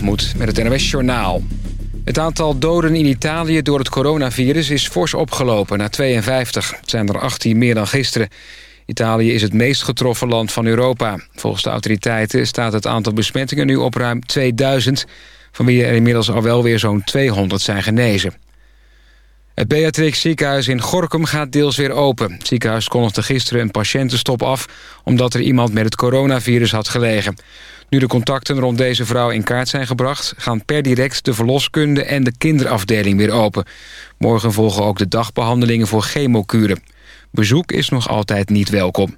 Waterbalgemoed met het NOS Journaal. Het aantal doden in Italië door het coronavirus is fors opgelopen naar 52. Het zijn er 18 meer dan gisteren. Italië is het meest getroffen land van Europa. Volgens de autoriteiten staat het aantal besmettingen nu op ruim 2000... van wie er inmiddels al wel weer zo'n 200 zijn genezen. Het Beatrix ziekenhuis in Gorkum gaat deels weer open. Het ziekenhuis kondigde gisteren een patiëntenstop af... omdat er iemand met het coronavirus had gelegen. Nu de contacten rond deze vrouw in kaart zijn gebracht... gaan per direct de verloskunde en de kinderafdeling weer open. Morgen volgen ook de dagbehandelingen voor chemokuren. Bezoek is nog altijd niet welkom.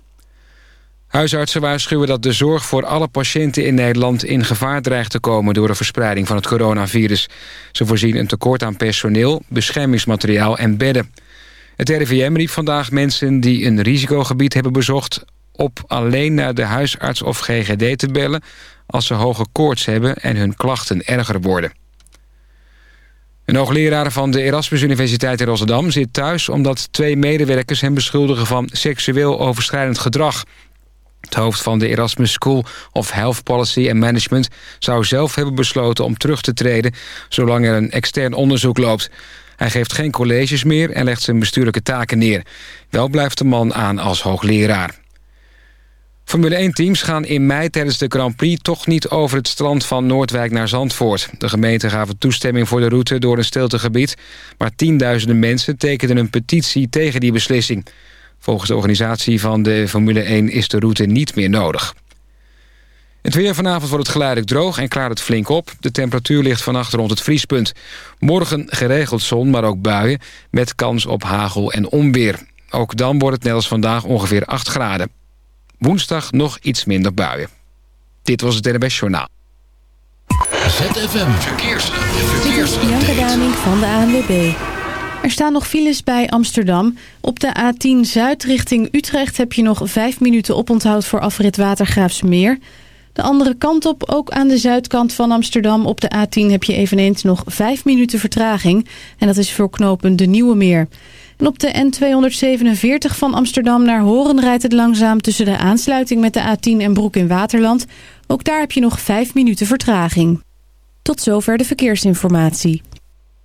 Huisartsen waarschuwen dat de zorg voor alle patiënten in Nederland... in gevaar dreigt te komen door de verspreiding van het coronavirus. Ze voorzien een tekort aan personeel, beschermingsmateriaal en bedden. Het RIVM riep vandaag mensen die een risicogebied hebben bezocht... op alleen naar de huisarts of GGD te bellen... als ze hoge koorts hebben en hun klachten erger worden. Een hoogleraar van de Erasmus Universiteit in Rotterdam zit thuis... omdat twee medewerkers hem beschuldigen van seksueel overschrijdend gedrag. Het hoofd van de Erasmus School of Health Policy and Management... zou zelf hebben besloten om terug te treden... zolang er een extern onderzoek loopt. Hij geeft geen colleges meer en legt zijn bestuurlijke taken neer. Wel blijft de man aan als hoogleraar. Formule 1-teams gaan in mei tijdens de Grand Prix... toch niet over het strand van Noordwijk naar Zandvoort. De gemeente gaf toestemming voor de route door een stiltegebied... maar tienduizenden mensen tekenden een petitie tegen die beslissing. Volgens de organisatie van de Formule 1 is de route niet meer nodig. Het weer vanavond wordt het geleidelijk droog en klaart het flink op. De temperatuur ligt vannacht rond het vriespunt. Morgen geregeld zon, maar ook buien... met kans op hagel en onweer. Ook dan wordt het net als vandaag ongeveer 8 graden. Woensdag nog iets minder buien. Dit was het NBS Journaal. ZFM Verkeers. Dit is Bianca Daming van de ANWB. Er staan nog files bij Amsterdam. Op de A10 Zuid richting Utrecht heb je nog 5 minuten oponthoud voor afrit Watergraafsmeer. De andere kant op, ook aan de zuidkant van Amsterdam op de A10 heb je eveneens nog 5 minuten vertraging. En dat is voor knopen de Nieuwe Meer. En op de N247 van Amsterdam naar Horen rijdt het langzaam tussen de aansluiting met de A10 en Broek in Waterland. Ook daar heb je nog 5 minuten vertraging. Tot zover de verkeersinformatie.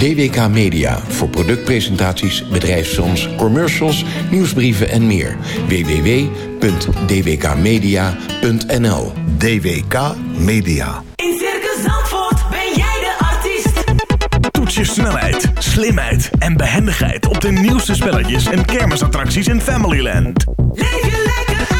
DWK Media voor productpresentaties, bedrijfsfilms, commercials, nieuwsbrieven en meer. www.dwkmedia.nl DWK Media. In Circus Zandvoort ben jij de artiest. Toets je snelheid, slimheid en behendigheid op de nieuwste spelletjes en kermisattracties in Familyland. Leef je lekker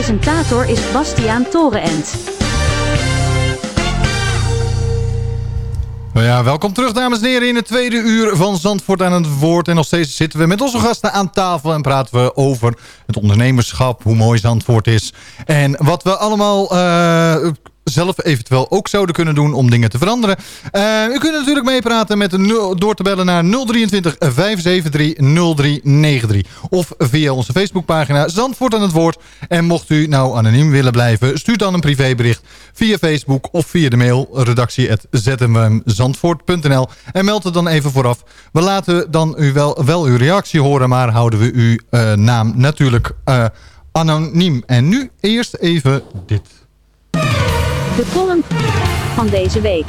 Presentator is Bastiaan Torenent. Nou ja, welkom terug dames en heren in het tweede uur van Zandvoort aan het woord. En nog steeds zitten we met onze gasten aan tafel en praten we over het ondernemerschap, hoe mooi Zandvoort is. En wat we allemaal eh, zelf eventueel ook zouden kunnen doen om dingen te veranderen. Eh, u kunt natuurlijk meepraten met door te bellen naar 023 573 0393. Of via onze Facebookpagina Zandvoort aan het woord. En mocht u nou anoniem willen blijven, stuur dan een privébericht via Facebook of via de mail redactie.zmzandvoort.nl en meld het dan even vooraf. We laten dan u wel, wel uw reactie horen, maar houden we uw eh, naam natuurlijk eh, anoniem. En nu eerst even dit. De column van deze week.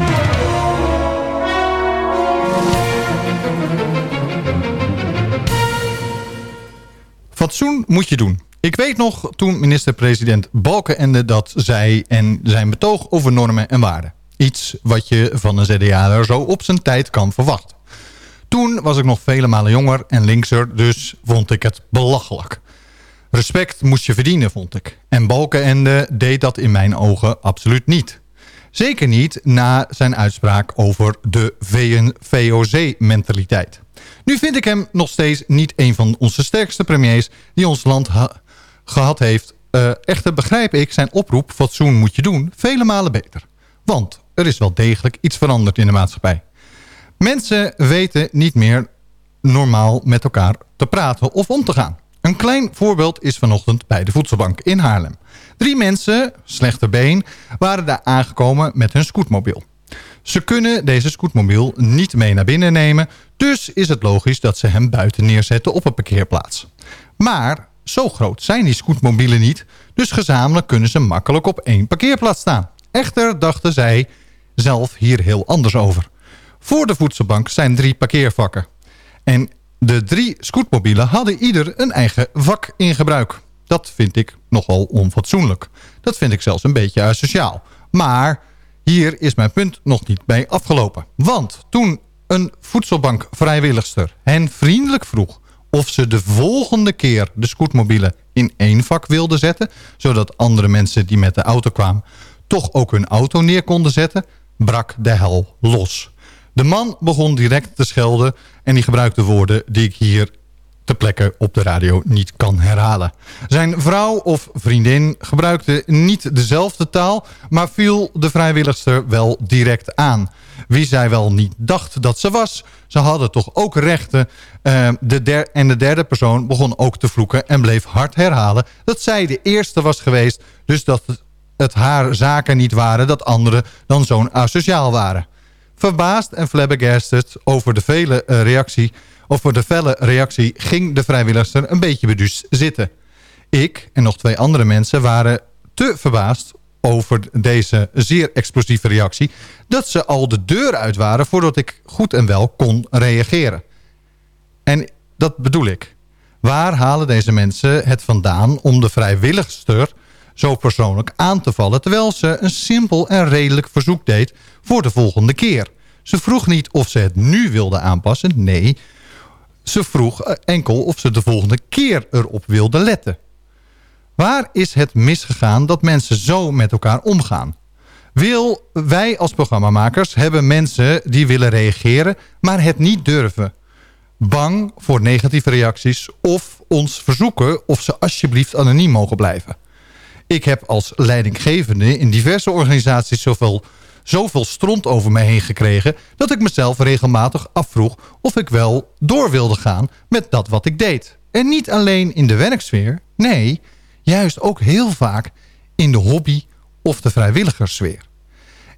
Fatsoen moet je doen. Ik weet nog toen minister-president Balkenende dat zei... en zijn betoog over normen en waarden. Iets wat je van een ZDA'er zo op zijn tijd kan verwachten. Toen was ik nog vele malen jonger en linkser, dus vond ik het belachelijk. Respect moest je verdienen, vond ik. En Balkenende deed dat in mijn ogen absoluut niet. Zeker niet na zijn uitspraak over de VOC-mentaliteit. Nu vind ik hem nog steeds niet een van onze sterkste premiers... die ons land ha- gehad heeft. Eh, echter begrijp ik zijn oproep, fatsoen moet je doen, vele malen beter. Want er is wel degelijk iets veranderd in de maatschappij. Mensen weten niet meer normaal met elkaar te praten of om te gaan. Een klein voorbeeld is vanochtend bij de voedselbank in Haarlem. Drie mensen, slechte been, waren daar aangekomen met hun scootmobiel. Ze kunnen deze scootmobiel niet mee naar binnen nemen... dus is het logisch dat ze hem buiten neerzetten op een parkeerplaats. Maar zo groot zijn die scootmobielen niet... dus gezamenlijk kunnen ze makkelijk op één parkeerplaats staan. Echter dachten zij zelf hier heel anders over. Voor de voedselbank zijn drie parkeervakken. En de drie scootmobielen hadden ieder een eigen vak in gebruik. Dat vind ik nogal onfatsoenlijk. Dat vind ik zelfs een beetje asociaal. Maar hier is mijn punt nog niet bij afgelopen. Want toen een voedselbankvrijwilligster hen vriendelijk vroeg... of ze de volgende keer de scootmobielen in één vak wilden zetten... zodat andere mensen die met de auto kwamen... toch ook hun auto neer konden zetten... brak de hel los. De man begon direct te schelden en die gebruikte woorden die ik hier ter plekke op de radio niet kan herhalen. Zijn vrouw of vriendin gebruikte niet dezelfde taal, maar viel de vrijwilligster wel direct aan. Wie zij wel niet dacht dat ze was, ze hadden toch ook rechten. Eh, de en de derde persoon begon ook te vloeken en bleef hard herhalen dat zij de eerste was geweest, dus dat het haar zaken niet waren dat anderen dan zo'n asociaal waren. Verbaasd en flabbergasted over de vele eh, reactie, over de felle reactie ging de vrijwilligster een beetje beduusd zitten. Ik en nog twee andere mensen waren te verbaasd over deze zeer explosieve reactie... dat ze al de deur uit waren voordat ik goed en wel kon reageren. En dat bedoel ik. Waar halen deze mensen het vandaan om de vrijwilligster zo persoonlijk aan te vallen... terwijl ze een simpel en redelijk verzoek deed voor de volgende keer. Ze vroeg niet of ze het nu wilde aanpassen, nee. Ze vroeg eh, enkel of ze de volgende keer erop wilde letten. Waar is het misgegaan dat mensen zo met elkaar omgaan? Wij als programmamakers hebben mensen die willen reageren... maar het niet durven. Bang voor negatieve reacties of ons verzoeken... of ze alsjeblieft anoniem mogen blijven. Ik heb als leidinggevende in diverse organisaties... zoveel, zoveel stront over me heen gekregen... dat ik mezelf regelmatig afvroeg of ik wel door wilde gaan met dat wat ik deed. En niet alleen in de werksfeer, nee, juist ook heel vaak in de hobby of de vrijwilligerssfeer.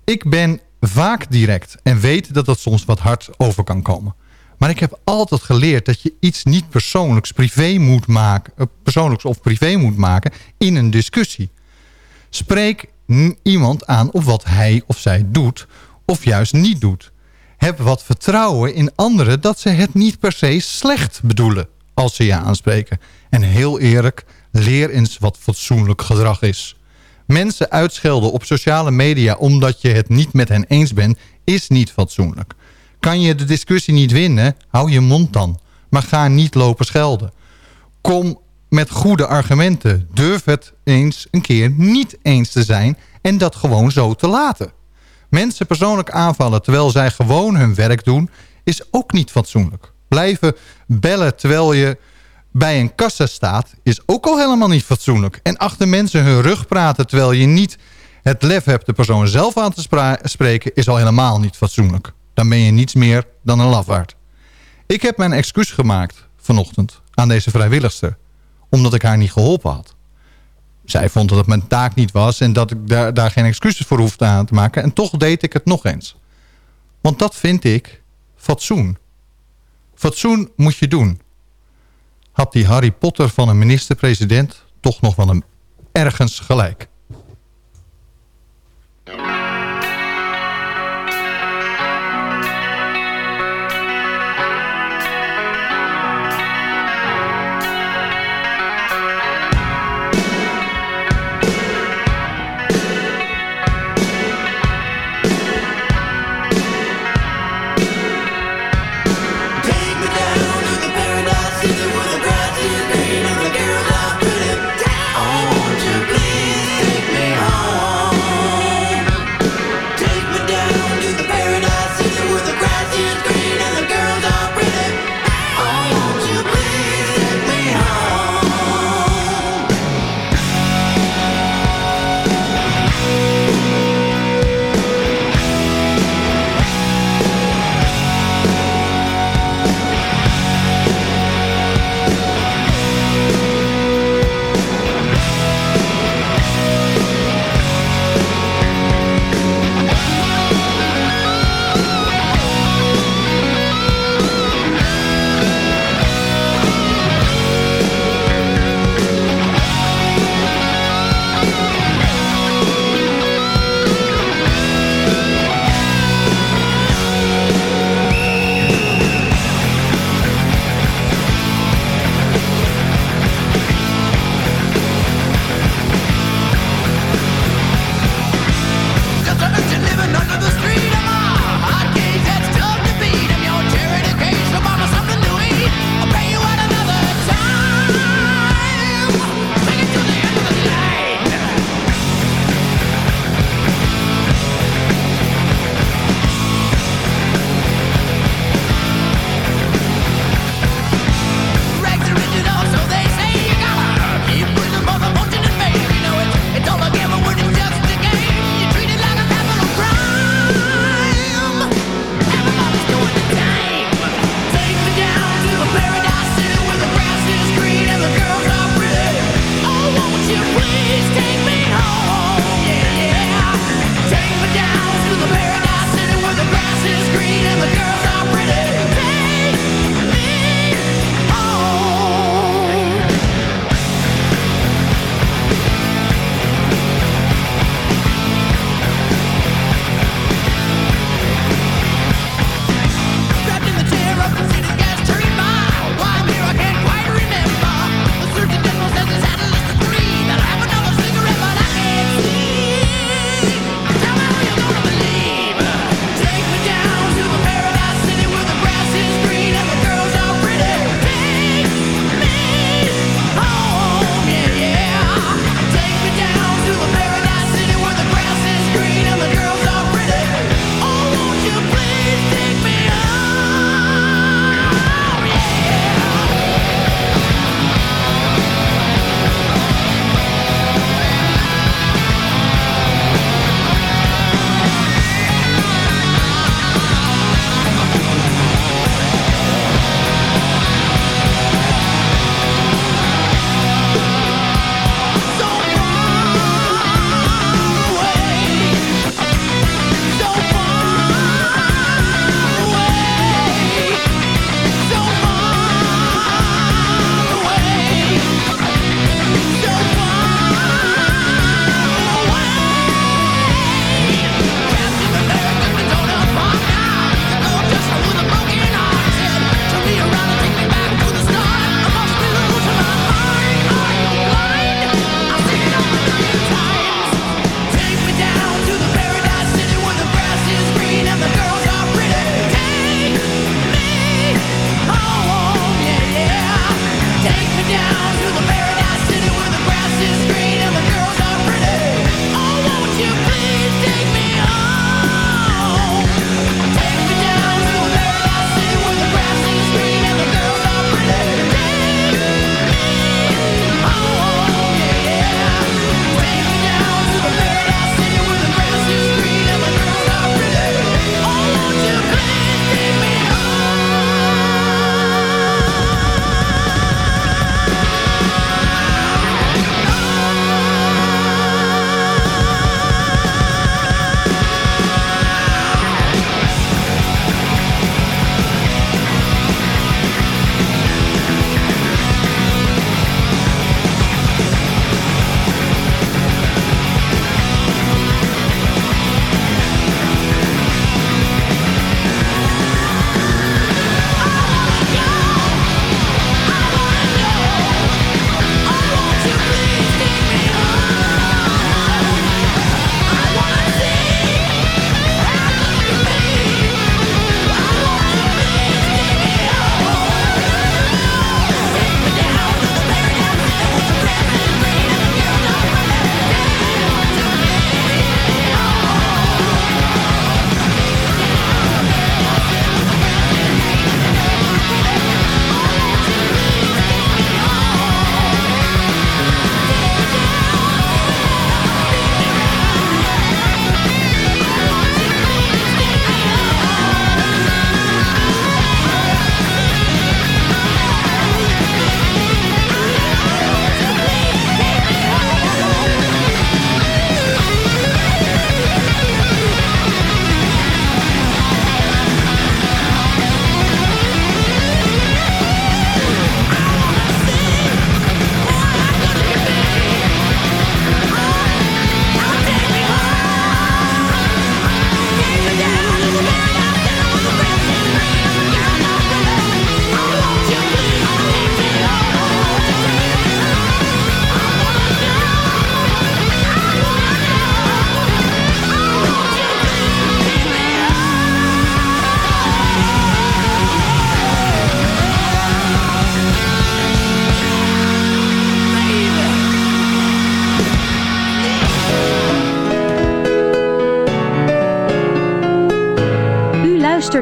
Ik ben vaak direct en weet dat dat soms wat hard over kan komen. Maar ik heb altijd geleerd dat je iets niet persoonlijks, privé moet maken, eh, persoonlijks of privé moet maken in een discussie. Spreek iemand aan op wat hij of zij doet of juist niet doet. Heb wat vertrouwen in anderen dat ze het niet per se slecht bedoelen als ze je aanspreken. En heel eerlijk, leer eens wat fatsoenlijk gedrag is. Mensen uitschelden op sociale media omdat je het niet met hen eens bent, is niet fatsoenlijk. Kan je de discussie niet winnen, hou je mond dan. Maar ga niet lopen schelden. Kom met goede argumenten. Durf het eens een keer niet eens te zijn en dat gewoon zo te laten. Mensen persoonlijk aanvallen terwijl zij gewoon hun werk doen, is ook niet fatsoenlijk. Blijven bellen terwijl je bij een kassa staat, is ook al helemaal niet fatsoenlijk. En achter mensen hun rug praten terwijl je niet het lef hebt de persoon zelf aan te spreken, is al helemaal niet fatsoenlijk. Dan ben je niets meer dan een lafaard. Ik heb mijn excuus gemaakt vanochtend aan deze vrijwilligster. Omdat ik haar niet geholpen had. Zij vond dat het mijn taak niet was en dat ik daar, daar geen excuses voor hoefde aan te maken. En toch deed ik het nog eens. Want dat vind ik fatsoen. Fatsoen moet je doen. Had die Harry Potter van een minister-president toch nog wel een ergens gelijk.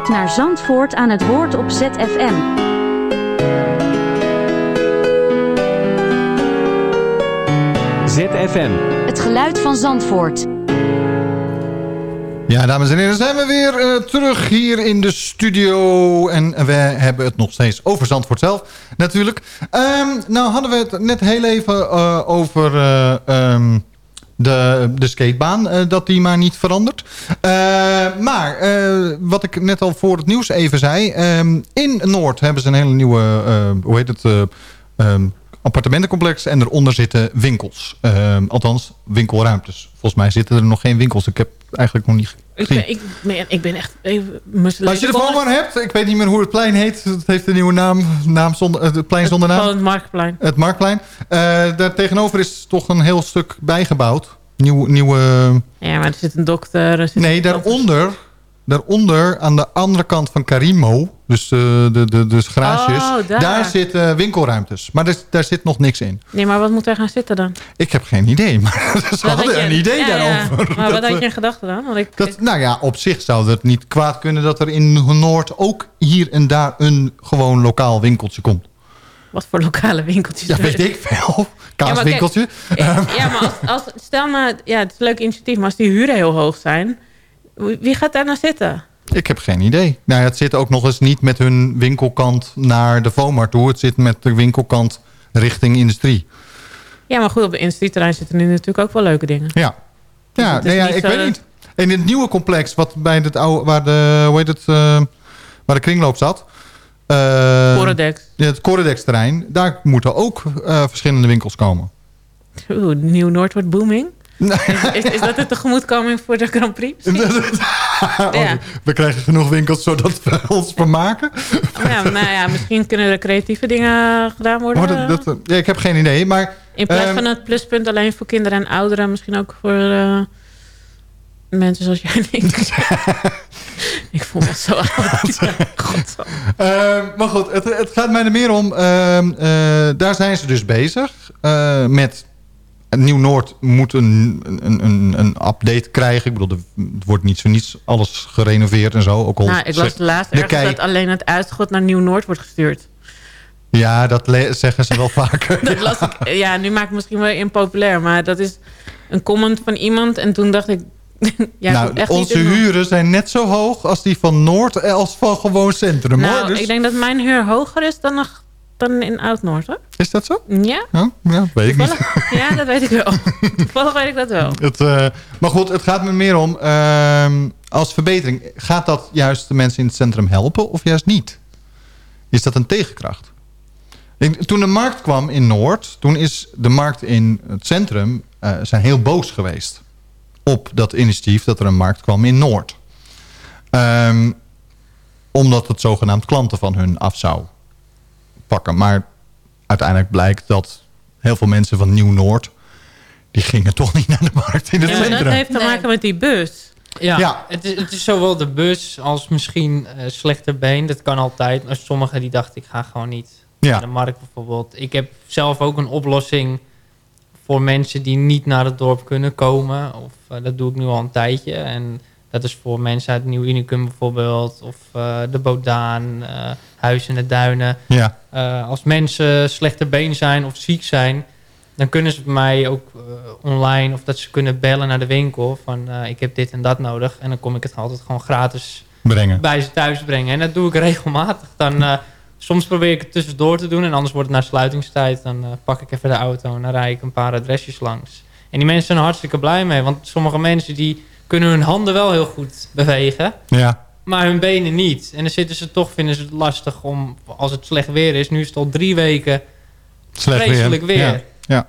Luistert naar Zandvoort aan het woord op ZFM. ZFM. Het geluid van Zandvoort. Ja, dames en heren, zijn we weer eh, terug hier in de studio. En we hebben het nog steeds over Zandvoort zelf, natuurlijk. Ehm, nou hadden we het net heel even eh, over eh, ehm, de, de skatebaan, eh, dat die maar niet verandert. Eh, maar, eh, wat ik net al voor het nieuws even zei. ehm, in Noord hebben ze een hele nieuwe, hoe heet het... eh, ehm, appartementencomplex en eronder zitten winkels. Ehm, althans, winkelruimtes. Volgens mij zitten er nog geen winkels. Ik heb eigenlijk nog niet Ik ben, ik, ben, ik ben echt even. Als je de maar hebt, ik weet niet meer hoe het plein heet. Het heeft een nieuwe naam, naam zonder, eh, het plein zonder naam. Het Marktplein. Het Marktplein. Eh, daar tegenover is toch een heel stuk bijgebouwd. Nieuw, nieuwe... Ja, maar er zit een dokter. Er zit Nee, daaronder, daaronder aan de andere kant van Karimo, dus de, de, de, de garages, Oh, daar. daar zitten winkelruimtes. Maar daar, daar zit nog niks in. Nee, maar wat moet er gaan zitten dan? Ik heb geen idee, maar ze hadden je- een idee ja, ja. daarover. Maar wat Dat, had je in eh, gedachten dan? Want ik, dat, nou ja, op zich zou het niet kwaad kunnen dat er in Noord ook hier en daar een gewoon lokaal winkeltje komt. wat voor lokale winkeltjes Ja, weet ik veel. Ja, maar kijk, Kaaswinkeltje. eh, Ja, maar als, als, stel nou, ja, het is een leuk initiatief, maar als die huren heel hoog zijn, wie gaat daar nou zitten? Ik heb geen idee. Nou, ja, het zit ook nog eens niet met hun winkelkant naar de FOMAR toe. Het zit met de winkelkant richting industrie. Ja, maar goed, op de industrieterrein zitten nu natuurlijk ook wel leuke dingen. Ja, ja, is nee, ja ik weet dat- niet. In het nieuwe complex, wat bij het oude, waar de, hoe heet het, eh, waar de kringloop zat. Corodex. ja, Het Corodex terrein. Daar moeten ook eh, verschillende winkels komen. Oeh, Nieuw-Noord wordt booming. Is, is, is dat de tegemoetkoming voor de Grand Prix? ja. We krijgen genoeg winkels zodat we ons vermaken. ja, nou ja, misschien kunnen er creatieve dingen gedaan worden. Oh, dat, dat, ja, ik heb geen idee, maar... In plaats ehm, van het pluspunt alleen voor kinderen en ouderen, misschien ook voor eh, mensen zoals jij en ik. ik voel me zo oud. Ehm, maar goed, het, het gaat mij er meer om. ehm, eh, daar zijn ze dus bezig eh, met. Nieuw-Noord moet een, een, een, een update krijgen. Ik bedoel, het wordt niet zo niets alles gerenoveerd en zo. Ook al Nou, ik laatst de ergens kei- dat alleen het uitschot naar Nieuw-Noord wordt gestuurd. Ja, dat zeggen ze wel vaker. Dat las ik, ja, nu maak ik misschien wel impopulair, maar dat is een comment van iemand. En toen dacht ik, ja, nou, echt onze niet huren zijn net zo hoog als die van Noord als van gewoon Centrum. hoor. Nou, Dus- ik denk dat mijn huur hoger is dan, nog, dan in Oud-Noord, hoor. Is dat zo? Ja, Ja, ja weet ik niet. ja, dat weet ik wel. Toevallig weet ik dat wel. Het, eh, maar goed, het gaat me meer om... ehm, als verbetering, gaat dat juist de mensen in het centrum helpen of juist niet? Is dat een tegenkracht? Ik- toen de markt kwam in Noord... toen is de markt in het centrum eh, zijn heel boos geweest... op dat initiatief dat er een markt kwam in Noord. Ehm, omdat het zogenaamd klanten van hun af zou pakken. Maar uiteindelijk blijkt dat heel veel mensen van Nieuw-Noord... die gingen toch niet naar de markt in het Ja, centrum. dat heeft te maken met die bus. Ja, Ja. Het, is, het is zowel de bus als misschien eh slechter been. Dat kan altijd. Maar sommigen die dachten, ik ga gewoon niet Ja. naar de markt bijvoorbeeld. Ik heb zelf ook een oplossing voor mensen die niet naar het dorp kunnen komen. Of eh, dat doe ik nu al een tijdje. En dat is voor mensen uit Nieuw Unicum bijvoorbeeld. Of eh, de Bodaan, Huis in de Duinen. Ja. Eh, als mensen slechter been zijn of ziek zijn... dan kunnen ze bij mij ook online... of dat ze kunnen bellen naar de winkel... van ik heb dit en dat nodig. En dan kom ik het altijd gewoon gratis Brengen. bij ze thuis brengen. En dat doe ik regelmatig. Dan, soms probeer ik het tussendoor te doen... en anders wordt het naar sluitingstijd. Dan pak ik even de auto en dan rijd ik een paar adresjes langs. En die mensen zijn er hartstikke blij mee. Want sommige mensen die kunnen hun handen wel heel goed bewegen... Ja. Maar hun benen niet. En dan zitten ze toch, vinden ze het lastig om, als het slecht weer is. Nu is het al drie weken Slecht vreselijk weer. Ja. ja.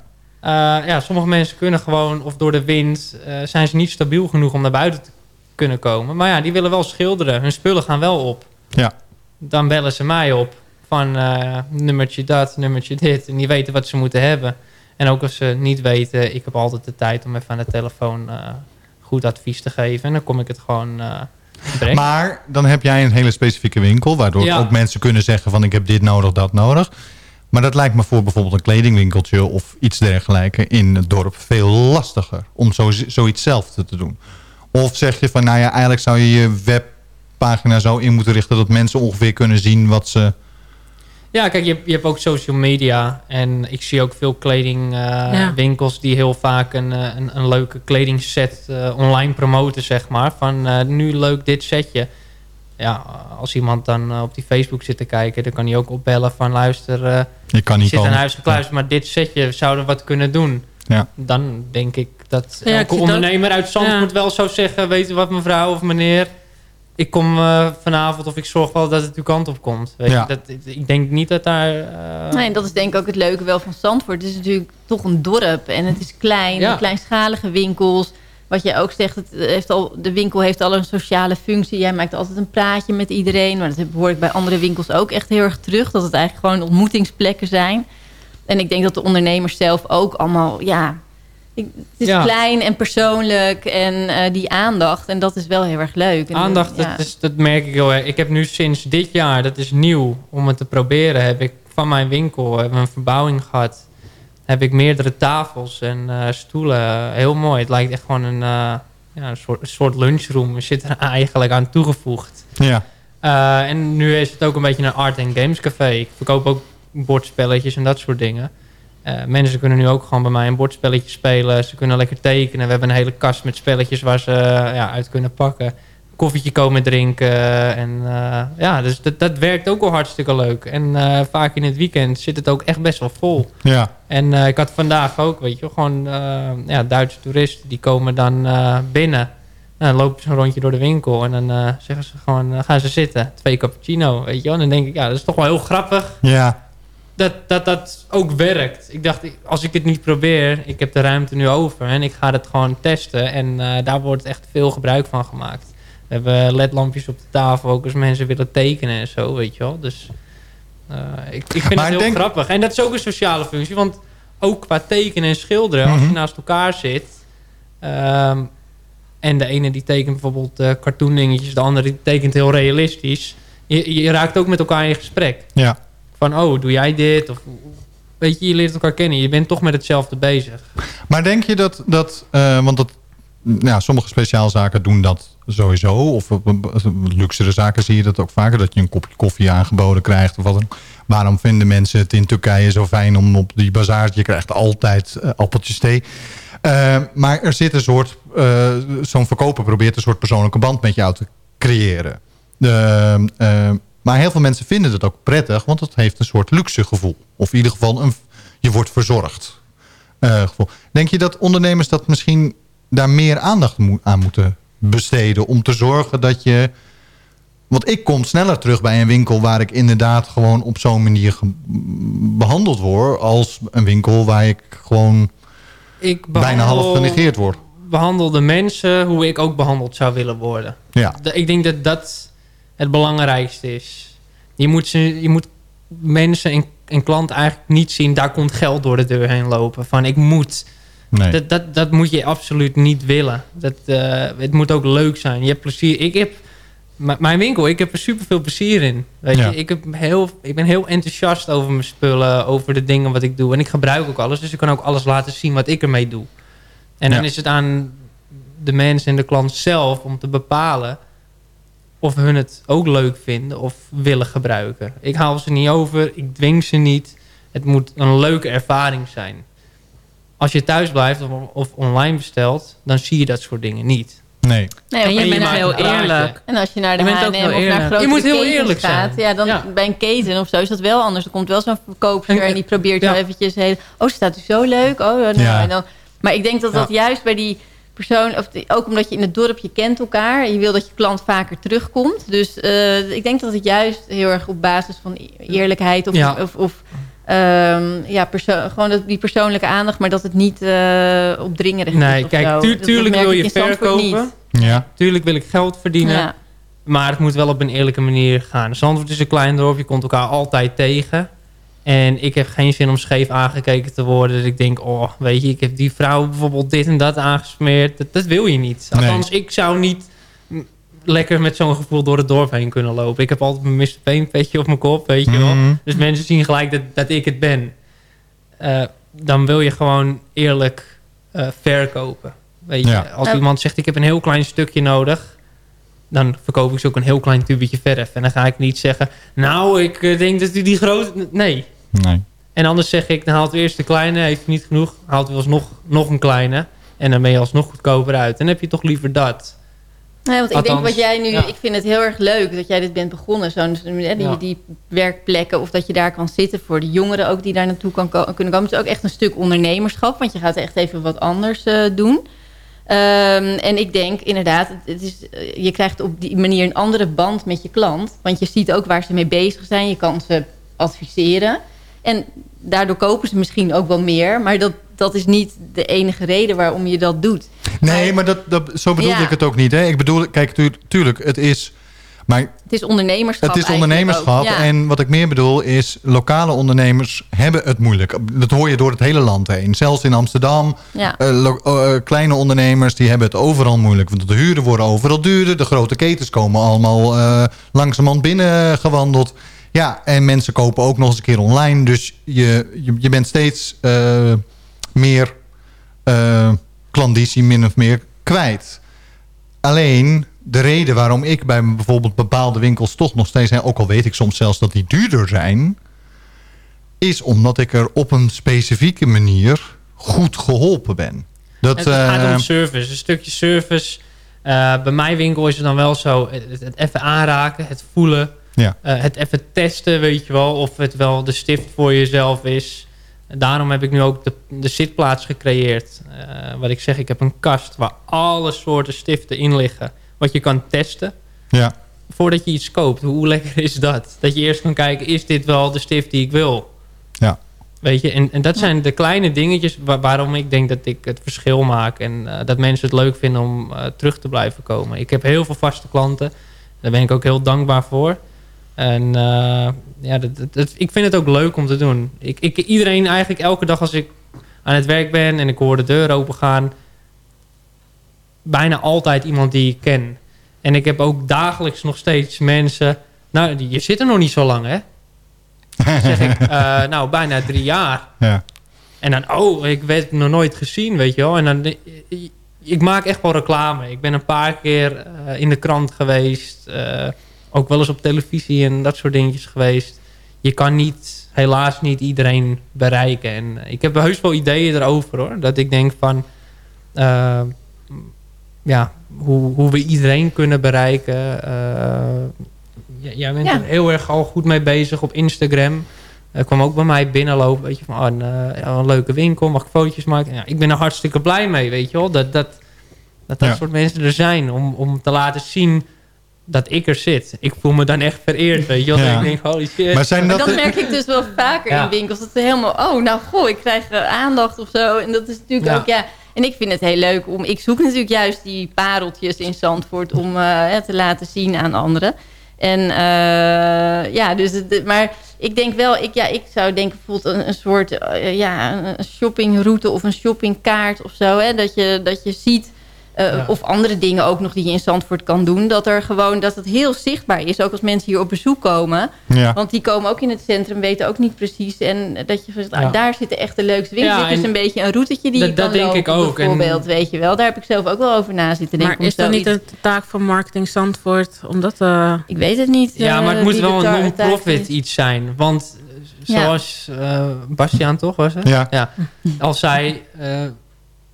Eh, ja, sommige mensen kunnen gewoon, of door de wind, eh, zijn ze niet stabiel genoeg om naar buiten te kunnen komen. Maar ja, die willen wel schilderen. Hun spullen gaan wel op. Ja. Dan bellen ze mij op van eh, nummertje dat, nummertje dit. En die weten wat ze moeten hebben. En ook als ze niet weten, ik heb altijd de tijd om even aan de telefoon goed advies te geven. En dan kom ik het gewoon eh brengen. Maar dan heb jij een hele specifieke winkel... waardoor Ja. ook mensen kunnen zeggen van ik heb dit nodig, dat nodig. Maar dat lijkt me voor bijvoorbeeld een kledingwinkeltje... of iets dergelijke in het dorp veel lastiger... om zo, zoiets zelf te te doen. Of zeg je van nou ja, eigenlijk zou je je pagina zo in moeten richten... dat mensen ongeveer kunnen zien wat ze... Ja, kijk, je, hebt- je hebt ook social media. En ik zie ook veel kledingwinkels Ja. winkels die heel vaak een, eh, een, een leuke kledingset eh, online promoten, zeg maar. Van eh, nu leuk dit setje. Ja, als iemand dan eh, op die Facebook zit te kijken, dan kan hij ook opbellen van luister, eh Je kan ik niet zit aan huis gekluisterd, maar dit setje zouden wat kunnen doen. Ja. Dan denk ik dat elke ondernemer uit Zandvoort Ja. wel zou zeggen, weet je wat mevrouw of meneer, ik kom eh, vanavond of ik zorg wel dat het uw kant op komt. Weet Ja. je? Dat, ik denk niet dat daar... eh, Nee, en dat is denk ik ook het leuke wel van Zandvoort. Het is natuurlijk toch een dorp en het is klein, Ja. kleinschalige winkels. Wat jij ook zegt, het heeft al, de winkel heeft al een sociale functie. Jij maakt altijd een praatje met iedereen. Maar dat hoor ik bij andere winkels ook echt heel erg terug. Dat het eigenlijk gewoon ontmoetingsplekken zijn. En ik denk dat de ondernemers zelf ook allemaal... Ja, ik- het is Ja. klein en persoonlijk en eh, die aandacht. En dat is wel heel erg leuk. En, Aandacht, ja. dat, is, dat merk ik heel erg. Ik heb nu sinds dit jaar, dat is nieuw om het te proberen, heb ik van mijn winkel we een verbouwing gehad. Heb ik meerdere tafels en eh, stoelen. Heel mooi. Het lijkt echt gewoon een, eh, ja, een, soort, een soort lunchroom. Er zit er eigenlijk aan toegevoegd. Ja. Eh, en nu is het ook een beetje een art and games café. Ik verkoop ook bordspelletjes en dat soort dingen. Eh, mensen kunnen nu ook gewoon bij mij een bordspelletje spelen. Ze kunnen lekker tekenen. We hebben een hele kast met spelletjes waar ze eh, ja, uit kunnen pakken. Koffietje komen drinken. En eh, ja, dus dat, dat werkt ook wel hartstikke leuk. En vaak in het weekend zit het ook echt best wel vol. Ja. En ik had vandaag ook, weet je, gewoon ja, Duitse toeristen die komen dan binnen. Nou, dan lopen ze een rondje door de winkel en dan zeggen ze gewoon, eh, gaan ze zitten. Twee cappuccino, weet je wel. En dan denk ik, ja, dat is toch wel heel grappig Ja. Dat, dat dat ook werkt. Ik dacht, als ik het niet probeer, ik heb de ruimte nu over en ik ga het gewoon testen. En eh, daar wordt echt veel gebruik van gemaakt. We hebben ledlampjes op de tafel, ook als mensen willen tekenen en zo, weet je wel. Dus eh, ik, ik vind Maar het heel denk- grappig. En dat is ook een sociale functie, want ook qua tekenen en schilderen, als je Mhm. naast elkaar zit... ehm, en de ene die tekent bijvoorbeeld eh cartoon dingetjes, de andere die tekent heel realistisch. Je, je raakt ook met elkaar in gesprek. Ja. Van, oh, doe jij dit? Of, weet je, je leert elkaar kennen. Je bent toch met hetzelfde bezig. Maar denk je dat, dat eh, want dat, ja, sommige speciaalzaken doen dat sowieso. Of op een- luxere zaken zie je dat ook vaker. Dat je een kopje koffie aangeboden krijgt of wat dan. Waarom vinden mensen het in Turkije zo fijn om op die bazaar... Je krijgt altijd eh, appeltjes thee. Eh, maar er zit een soort... eh, Zo'n verkoper probeert een soort persoonlijke band met jou te creëren. Maar heel veel mensen vinden het ook prettig. Want het heeft een soort luxe gevoel. Of in ieder geval, een, je wordt verzorgd eh, gevoel. Denk je dat ondernemers dat misschien daar meer aandacht mo- aan moeten besteden... om te zorgen dat je... Want ik kom sneller terug bij een winkel... waar ik inderdaad gewoon op zo'n manier behandeld word... als een winkel waar ik gewoon Ik bijna half genegeerd word. behandel de mensen hoe ik ook behandeld zou willen worden. Ja. Ik denk dat dat het belangrijkste is. Je moet, ze, je moet mensen en, en klanten eigenlijk niet zien... daar komt geld door de deur heen lopen. Van ik moet... Nee. Dat, dat, dat moet je absoluut niet willen. Dat, eh, het moet ook leuk zijn. Je hebt plezier. Ik heb... Mijn winkel, ik heb er super veel plezier in. Weet Ja. je? Ik, heb heel, ik ben heel enthousiast over mijn spullen, over de dingen wat ik doe. En ik gebruik ook alles, dus ik kan ook alles laten zien wat ik ermee doe. En dan is het aan de mens en de klant zelf om te bepalen of hun het ook leuk vinden of willen gebruiken. Ik haal ze niet over, ik dwing ze niet. Het moet een leuke ervaring zijn. Als je thuis blijft of, of online bestelt, dan zie je dat soort dingen niet. Nee. Nee, En je je bent maakt heel eerlijk. En als je naar de H&M heel of naar grotere Je moet heel eerlijk zijn. gaat, ja, dan Ja. bij een keten of zo is dat wel anders. Dan komt wel zo'n verkoopster En- en, die probeert ja. jou eventjes heel... Oh, staat u zo leuk? Oh, nou, Ja. en dan, maar ik denk dat dat juist bij die persoon... Of ook omdat je in het dorp, je kent elkaar... en je wil dat je klant vaker terugkomt. Dus eh, ik denk dat het juist heel erg op basis van e- eerlijkheid... of, Ja. of, of ehm, ja, gewoon dat, die persoonlijke aandacht... maar dat het niet eh opdringerig is Nee, kijk, tu- tuurlijk wil je verkopen. Ja. Tuurlijk wil ik geld verdienen. Ja. Maar het moet wel op een eerlijke manier gaan. Zandvoort is een klein dorp, je komt elkaar altijd tegen. En ik heb geen zin om scheef aangekeken te worden. Dat ik denk, oh, weet je, ik heb die vrouw bijvoorbeeld dit en dat aangesmeerd. Dat, dat wil je niet. Nee. Althans, ik zou niet lekker met zo'n gevoel door het dorp heen kunnen lopen. Ik heb altijd mijn Mr. Pain petje op mijn kop, weet je wel. Mhm. Dus mensen zien gelijk dat, dat ik het ben. Eh, dan wil je gewoon eerlijk eh, verkopen. Weet je, Ja. als Nou- iemand zegt, ik heb een heel klein stukje nodig dan verkoop ik ze ook een heel klein tubetje verf. En dan ga ik niet zeggen, nou, ik eh, denk dat u die grote... Nee. Nee. En anders zeg ik, dan haalt u eerst de kleine, heeft u niet genoeg, haalt u alsnog nog een kleine. En dan ben je alsnog goedkoper uit. Dan heb je toch liever dat. Nee, want ik denk wat jij nu... ja. Ik vind het heel erg leuk dat jij dit bent begonnen. Zo'n die, Ja. die werkplekken. Of dat je daar kan zitten voor de jongeren ook die daar naartoe kan ko- kunnen komen. Het is ook echt een stuk ondernemerschap. Want je gaat echt even wat anders eh, doen. Ehm, en ik denk inderdaad, het- is, eh, je krijgt op die manier een andere band met je klant. Want je ziet ook waar ze mee bezig zijn. Je kan ze adviseren. En daardoor kopen ze misschien ook wel meer. Maar dat, dat is niet de enige reden waarom je dat doet. Nee, maar dat, dat, zo bedoelde Ja. ik het ook niet. Hè? Ik bedoel, kijk, tu- tuurlijk, het is... Maar Het is ondernemerschap het is ondernemerschap. Ja. En wat ik meer bedoel is, lokale ondernemers hebben het moeilijk. Dat hoor je door het hele land heen. Zelfs in Amsterdam. Ja. eh, eh, kleine ondernemers, die hebben het overal moeilijk. Want de huren worden overal duurder. De grote ketens komen allemaal eh langzamerhand binnengewandeld. Ja, en mensen kopen ook nog eens een keer online. Dus je, je, je bent steeds meer klanditie min of meer kwijt. Alleen de reden waarom ik bij bijvoorbeeld bepaalde winkels toch nog steeds... ook al weet ik soms zelfs dat die duurder zijn... is omdat ik er op een specifieke manier goed geholpen ben. Dat, het gaat eh, om service. Een stukje service. Eh, bij mijn winkel is het dan wel zo. Het, het even aanraken, het voelen. Ja. eh, het even testen, weet je wel. Of het wel de stift voor jezelf is. Daarom heb ik nu ook de, de zitplaats gecreëerd. Eh, wat ik zeg, ik heb een kast waar alle soorten stiften in liggen. Wat je kan testen. Ja. Voordat je iets koopt. Hoe lekker is dat? Dat je eerst kan kijken, is dit wel de stift die ik wil? Ja. Weet je, en, en dat zijn de kleine dingetjes wa- waarom ik denk dat ik het verschil maak. En eh, dat mensen het leuk vinden om eh, terug te blijven komen. Ik heb heel veel vaste klanten. Daar ben ik ook heel dankbaar voor. En eh, ja, dat, dat- dat- ik vind het ook leuk om te doen. Ik, ik, iedereen eigenlijk elke dag als ik aan het werk ben en ik hoor de deur open gaan. Bijna altijd iemand die ik ken. En ik heb ook dagelijks nog steeds mensen... Nou, je zit er nog niet zo lang, hè? Dan zeg ik, eh, nou, bijna drie jaar. Ja. En dan, oh, ik werd nog nooit gezien, weet je wel. En dan, ik maak echt wel reclame. Ik ben een paar keer eh, in de krant geweest. eh, ook wel eens op televisie en dat soort dingetjes geweest. Je kan niet, helaas niet iedereen bereiken. En ik heb heus wel ideeën erover, hoor. Dat ik denk van... ja, hoe, hoe we iedereen kunnen bereiken. eh, jij bent Ja. er heel erg al goed mee bezig op Instagram. Er kwam ook bij mij binnenlopen, weet je, van oh, een, eh, ja, een leuke winkel, mag ik fotootjes maken? Ja, ik ben er hartstikke blij mee, weet je wel. Dat dat, dat, dat Ja. soort mensen er zijn om, om te laten zien dat ik er zit. Ik voel me dan echt vereerd, weet je wel. Ja. Dat ik denk, holy shit. Maar zijn Maar dat... merk ik dus wel vaker Ja. in winkels. Dat ze helemaal, oh, nou goh, ik krijg aandacht of zo. En dat is natuurlijk Ja. ook, ja... En ik vind het heel leuk om... Ik zoek natuurlijk juist die pareltjes in Zandvoort... om het te laten zien aan anderen. En eh, ja, dus... Het, maar ik denk wel... Ik, ja, ik zou denken bijvoorbeeld een, een soort... eh, ja, een shoppingroute of een shoppingkaart of zo. Hè, dat, je, dat je ziet... eh, Ja. Of andere dingen ook nog die je in Zandvoort kan doen. Dat er gewoon dat het heel zichtbaar is. Ook als mensen hier op bezoek komen. Ja. Want die komen ook in het centrum, weten ook niet precies. En dat je zegt, ah, Ja. daar zitten echt de leukste winkels. Is en een beetje een routetje die dat- je kan dat denk lopen, ik ook. En- Bijvoorbeeld, weet je wel. Daar heb ik zelf ook wel over na zitten denken. Maar is dat niet een taak van Marketing Zandvoort? Omdat, eh Ik weet het niet. Ja, eh, maar het moet wie de wel een non-profit iets zijn. Want eh, Ja. zoals eh Bastiaan toch was het? Ja. Als zij... eh,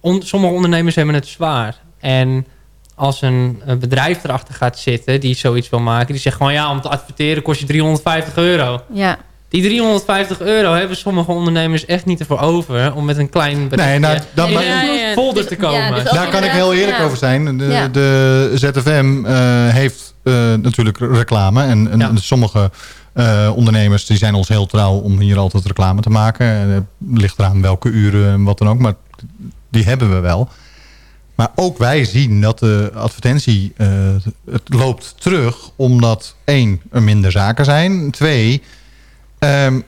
on- sommige ondernemers hebben het zwaar. En als een, een bedrijf erachter gaat zitten die zoiets wil maken... die zegt gewoon ja, om te adverteren kost je 350 euro. Ja. Die 350 euro hebben sommige ondernemers echt niet ervoor over... om met een klein bedrijf Nee, nou, dan- in een Ja, ja, folder dus- te komen. ja, dus Daar kan ik heel eerlijk ja. over zijn. De, Ja. de ZFM eh, heeft eh, natuurlijk reclame. En, en Ja. sommige eh, ondernemers die zijn ons heel trouw om hier altijd reclame te maken. En Het ligt eraan welke uren en wat dan ook. Maar die hebben we wel. Maar ook wij zien dat de advertentie eh, het loopt terug. Omdat één, er minder zaken zijn. Twee, ehm,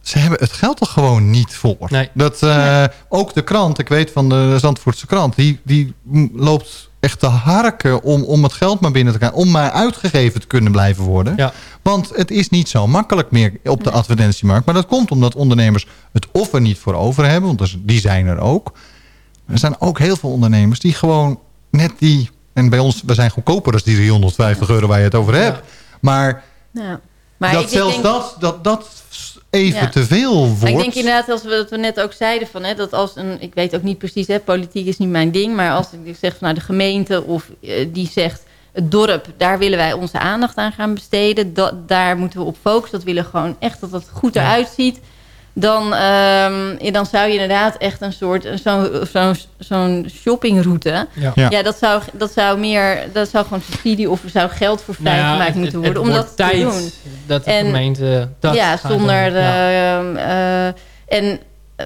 ze hebben het geld er gewoon niet voor. Nee. Dat, eh, Ook de krant, ik weet van de Zandvoortse krant... die, die loopt echt te harken om, om het geld maar binnen te krijgen. Om maar uitgegeven te kunnen blijven worden. Ja. Want het is niet zo makkelijk meer op de advertentiemarkt. Maar dat komt omdat ondernemers het of er niet voor over hebben. Want die zijn er ook. Er zijn ook heel veel ondernemers die gewoon net die En bij ons, we zijn goedkoper dan die 350 euro waar je het over hebt. Maar, Ja. Maar dat ik zelfs denk- dat, dat, dat even Ja. te veel Maar wordt. ik denk inderdaad, als we dat we net ook zeiden, van, hè, dat als een, ik weet ook niet precies, hè, politiek is niet mijn ding, maar als ik zeg van nou, de gemeente of eh, die zegt het dorp, daar willen wij onze aandacht aan gaan besteden, dat, daar moeten we op focussen, dat willen we gewoon echt dat het goed eruit ziet. Dan, ehm, ja, dan zou je inderdaad echt een soort zo'n zo'n zo'n shoppingroute. Ja. Ja, Ja. dat, zou, dat zou meer, dat zou gewoon subsidie of er zou geld voor Nou ja, vrijgemaakt moeten worden het om wordt dat te tijd doen. dat de En- gemeente dat ja, zonder de, eh, en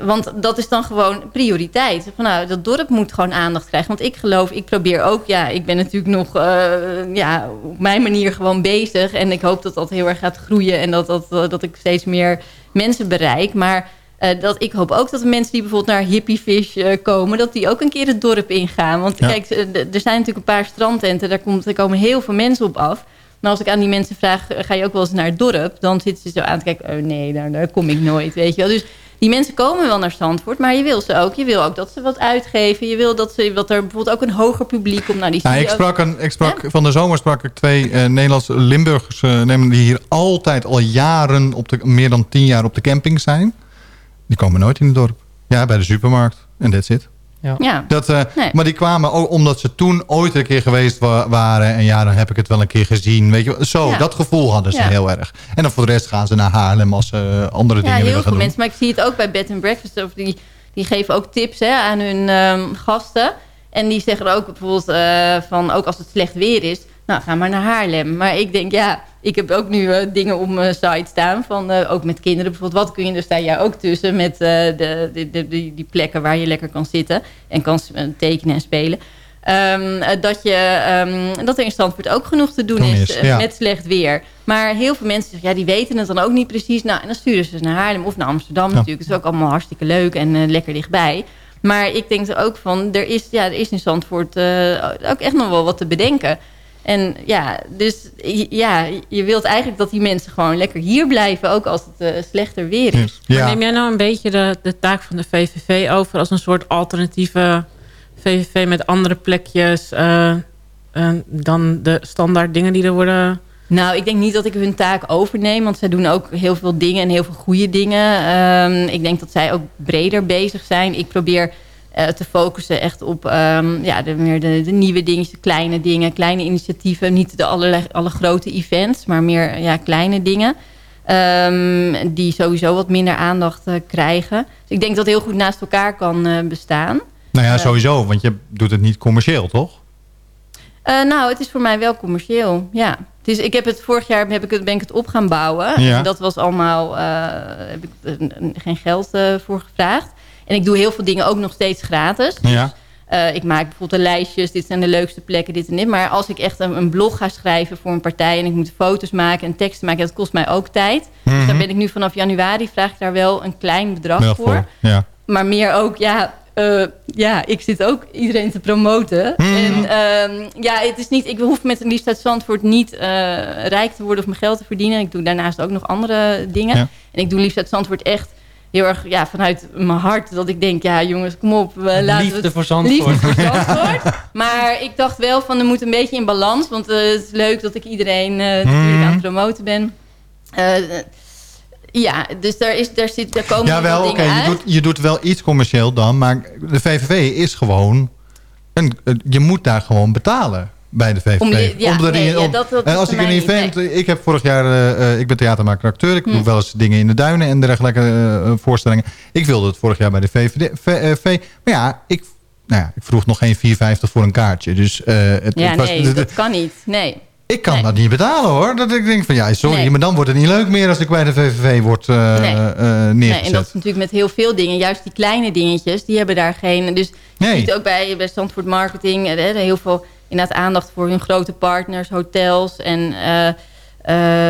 want dat is dan gewoon prioriteit. Van, nou, dat dorp moet gewoon aandacht krijgen. Want ik geloof, ik probeer ook, ja, ik ben natuurlijk nog eh, ja, op mijn manier gewoon bezig. En ik hoop dat dat heel erg gaat groeien en dat, dat, eh, dat ik steeds meer mensen bereik. Maar eh, dat, ik hoop ook dat de mensen die bijvoorbeeld naar Hippie Fish eh, komen, dat die ook een keer het dorp ingaan. Want Ja. kijk, er zijn natuurlijk een paar strandtenten, daar, komt, komen heel veel mensen op af. Maar als ik aan die mensen vraag, eh, ga je ook wel eens naar het dorp? Dan zitten ze zo aan te kijken, oh nee, daar, daar kom ik nooit, weet je wel. Dus die mensen komen wel naar Zandvoort, maar je wil ze ook. Je wil ook dat ze wat uitgeven. Je wil dat, ze, dat er bijvoorbeeld ook een hoger publiek komt. Nou, die Nou, ik sprak, een, ik sprak van de zomer sprak ik twee eh, Nederlandse Limburgers eh, nemen die hier altijd al jaren op de meer dan tien jaar op de camping zijn. Die komen nooit in het dorp. Ja, bij de supermarkt. En that's it. Ja. Ja. Dat, eh, Nee. Maar die kwamen ook omdat ze toen ooit een keer geweest wa- waren. En ja, dan heb ik het wel een keer gezien. Weet je, zo, Ja. dat gevoel hadden ze Ja. heel erg. En dan voor de rest gaan ze naar Haarlem als ze eh, andere Ja, dingen willen veel gaan doen. mensen. Maar ik zie het ook bij Bed and Breakfast. Of die, die geven ook tips hè, aan hun ehm, gasten. En die zeggen ook bijvoorbeeld eh, van... ook als het slecht weer is... nou, ga maar naar Haarlem. Maar ik denk, ja... ik heb ook nu eh, dingen op mijn site staan... van eh, ook met kinderen bijvoorbeeld. Wat kun je... er sta jij ook tussen met eh, de, de, de, die, plekken... waar je lekker kan zitten... en kan tekenen en spelen... Ehm, eh, dat, je, ehm, dat er in Zandvoort ook genoeg te doen is, is, ja. met slecht weer. Maar heel veel mensen zeggen, ja, die weten het dan ook niet precies. Nou, en dan sturen ze naar Haarlem of naar Amsterdam Ja. natuurlijk. Dat is ook allemaal hartstikke leuk en lekker dichtbij. Maar ik denk er ook van, er is, ja, er is in Zandvoort ook echt nog wel wat te bedenken. En ja, dus ja, je wilt eigenlijk dat die mensen gewoon lekker hier blijven. Ook als het eh, slechter weer is. Maar neem jij nou een beetje de, de taak van de VVV over... als een soort alternatieve VVV met andere plekjes... eh, dan de standaard dingen die er worden... Nou, ik denk niet dat ik hun taak overneem. Want zij doen ook heel veel dingen en heel veel goede dingen. Ehm, ik denk dat zij ook breder bezig zijn. Ik probeer te focussen echt op ehm, ja, de, meer de, de nieuwe dingen, de kleine dingen, kleine initiatieven. Niet de alle grote events, maar meer ja, kleine dingen. Ehm, die sowieso wat minder aandacht eh, krijgen. Dus ik denk dat het heel goed naast elkaar kan eh, bestaan. Nou ja, Eh, sowieso. Want je doet het niet commercieel, toch? Eh, nou, het is voor mij wel commercieel, ja. Het is, ik heb het vorig jaar heb ik het, ben ik het op gaan bouwen. Ja. En dat was allemaal, eh, heb ik er geen geld eh, voor gevraagd. En ik doe heel veel dingen ook nog steeds gratis. Ja. Eh, ik maak bijvoorbeeld de lijstjes, dit zijn de leukste plekken, dit en dit. Maar als ik echt een, een blog ga schrijven voor een partij... en ik moet foto's maken en teksten maken, dat kost mij ook tijd. Dus Mhm. daar ben ik nu vanaf januari, vraag ik daar wel een klein bedrag voor. Ja. Maar meer ook, ja, eh, ja, ik zit ook iedereen te promoten. Mhm. En ehm, ja, het is niet, ik hoef met een liefst uit Zandvoort niet eh, rijk te worden of mijn geld te verdienen. Ik doe daarnaast ook nog andere dingen. Ja. En ik doe liefst uit Zandvoort echt heel erg ja, vanuit mijn hart. Dat ik denk, ja jongens, kom op. we laten Liefde het, voor Zandvoort. Liefde voor Zandvoort. maar ik dacht wel van, er moet een beetje in balans. Want eh, het is leuk dat ik iedereen natuurlijk Mhm. aan het promoten ben. Eh, ja, dus daar, is, daar, zit, daar komen Ja, wel, oké. je, doet, je doet wel iets commercieel dan. Maar de VVV is gewoon... Een- je moet daar gewoon betalen bij de VVV. Om die- ja, Om nee, ja, dat- dat als ik een mij niet, event... Ik heb vorig jaar... eh, eh, ik ben theatermaker acteur. Ik Hm. doe wel eens dingen in de duinen en dergelijke eh, voorstellingen. Ik wilde het vorig jaar bij de VVD. V, V- maar ja, ik, nou ja, ik vroeg nog geen 4,50 voor een kaartje. Dus eh, het, Ja, het was, nee, dat kan niet. Nee. ik kan dat niet betalen hoor. Dat ik denk van ja, sorry, Nee. maar dan wordt het niet leuk meer als ik bij de VVV word eh, Nee. Nee, neergezet. en dat is natuurlijk met heel veel dingen. Juist die kleine dingetjes, die hebben daar geen... Dus je ziet ook bij, bij Zandvoort Marketing... heel veel inderdaad aandacht voor hun grote partners, hotels. En, eh,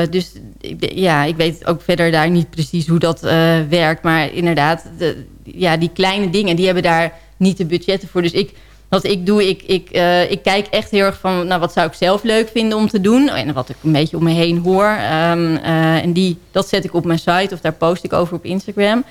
eh, dus ja, ik weet ook verder daar niet precies hoe dat eh, werkt. Maar inderdaad, de, ja, die kleine dingen, die hebben daar niet de budgetten voor. Dus ik... Wat ik doe, ik, ik, ik kijk echt heel erg van... Nou, wat zou ik zelf leuk vinden om te doen? En wat ik een beetje om me heen hoor. Ehm, eh, en die, dat zet ik op mijn site of daar post ik over op Instagram.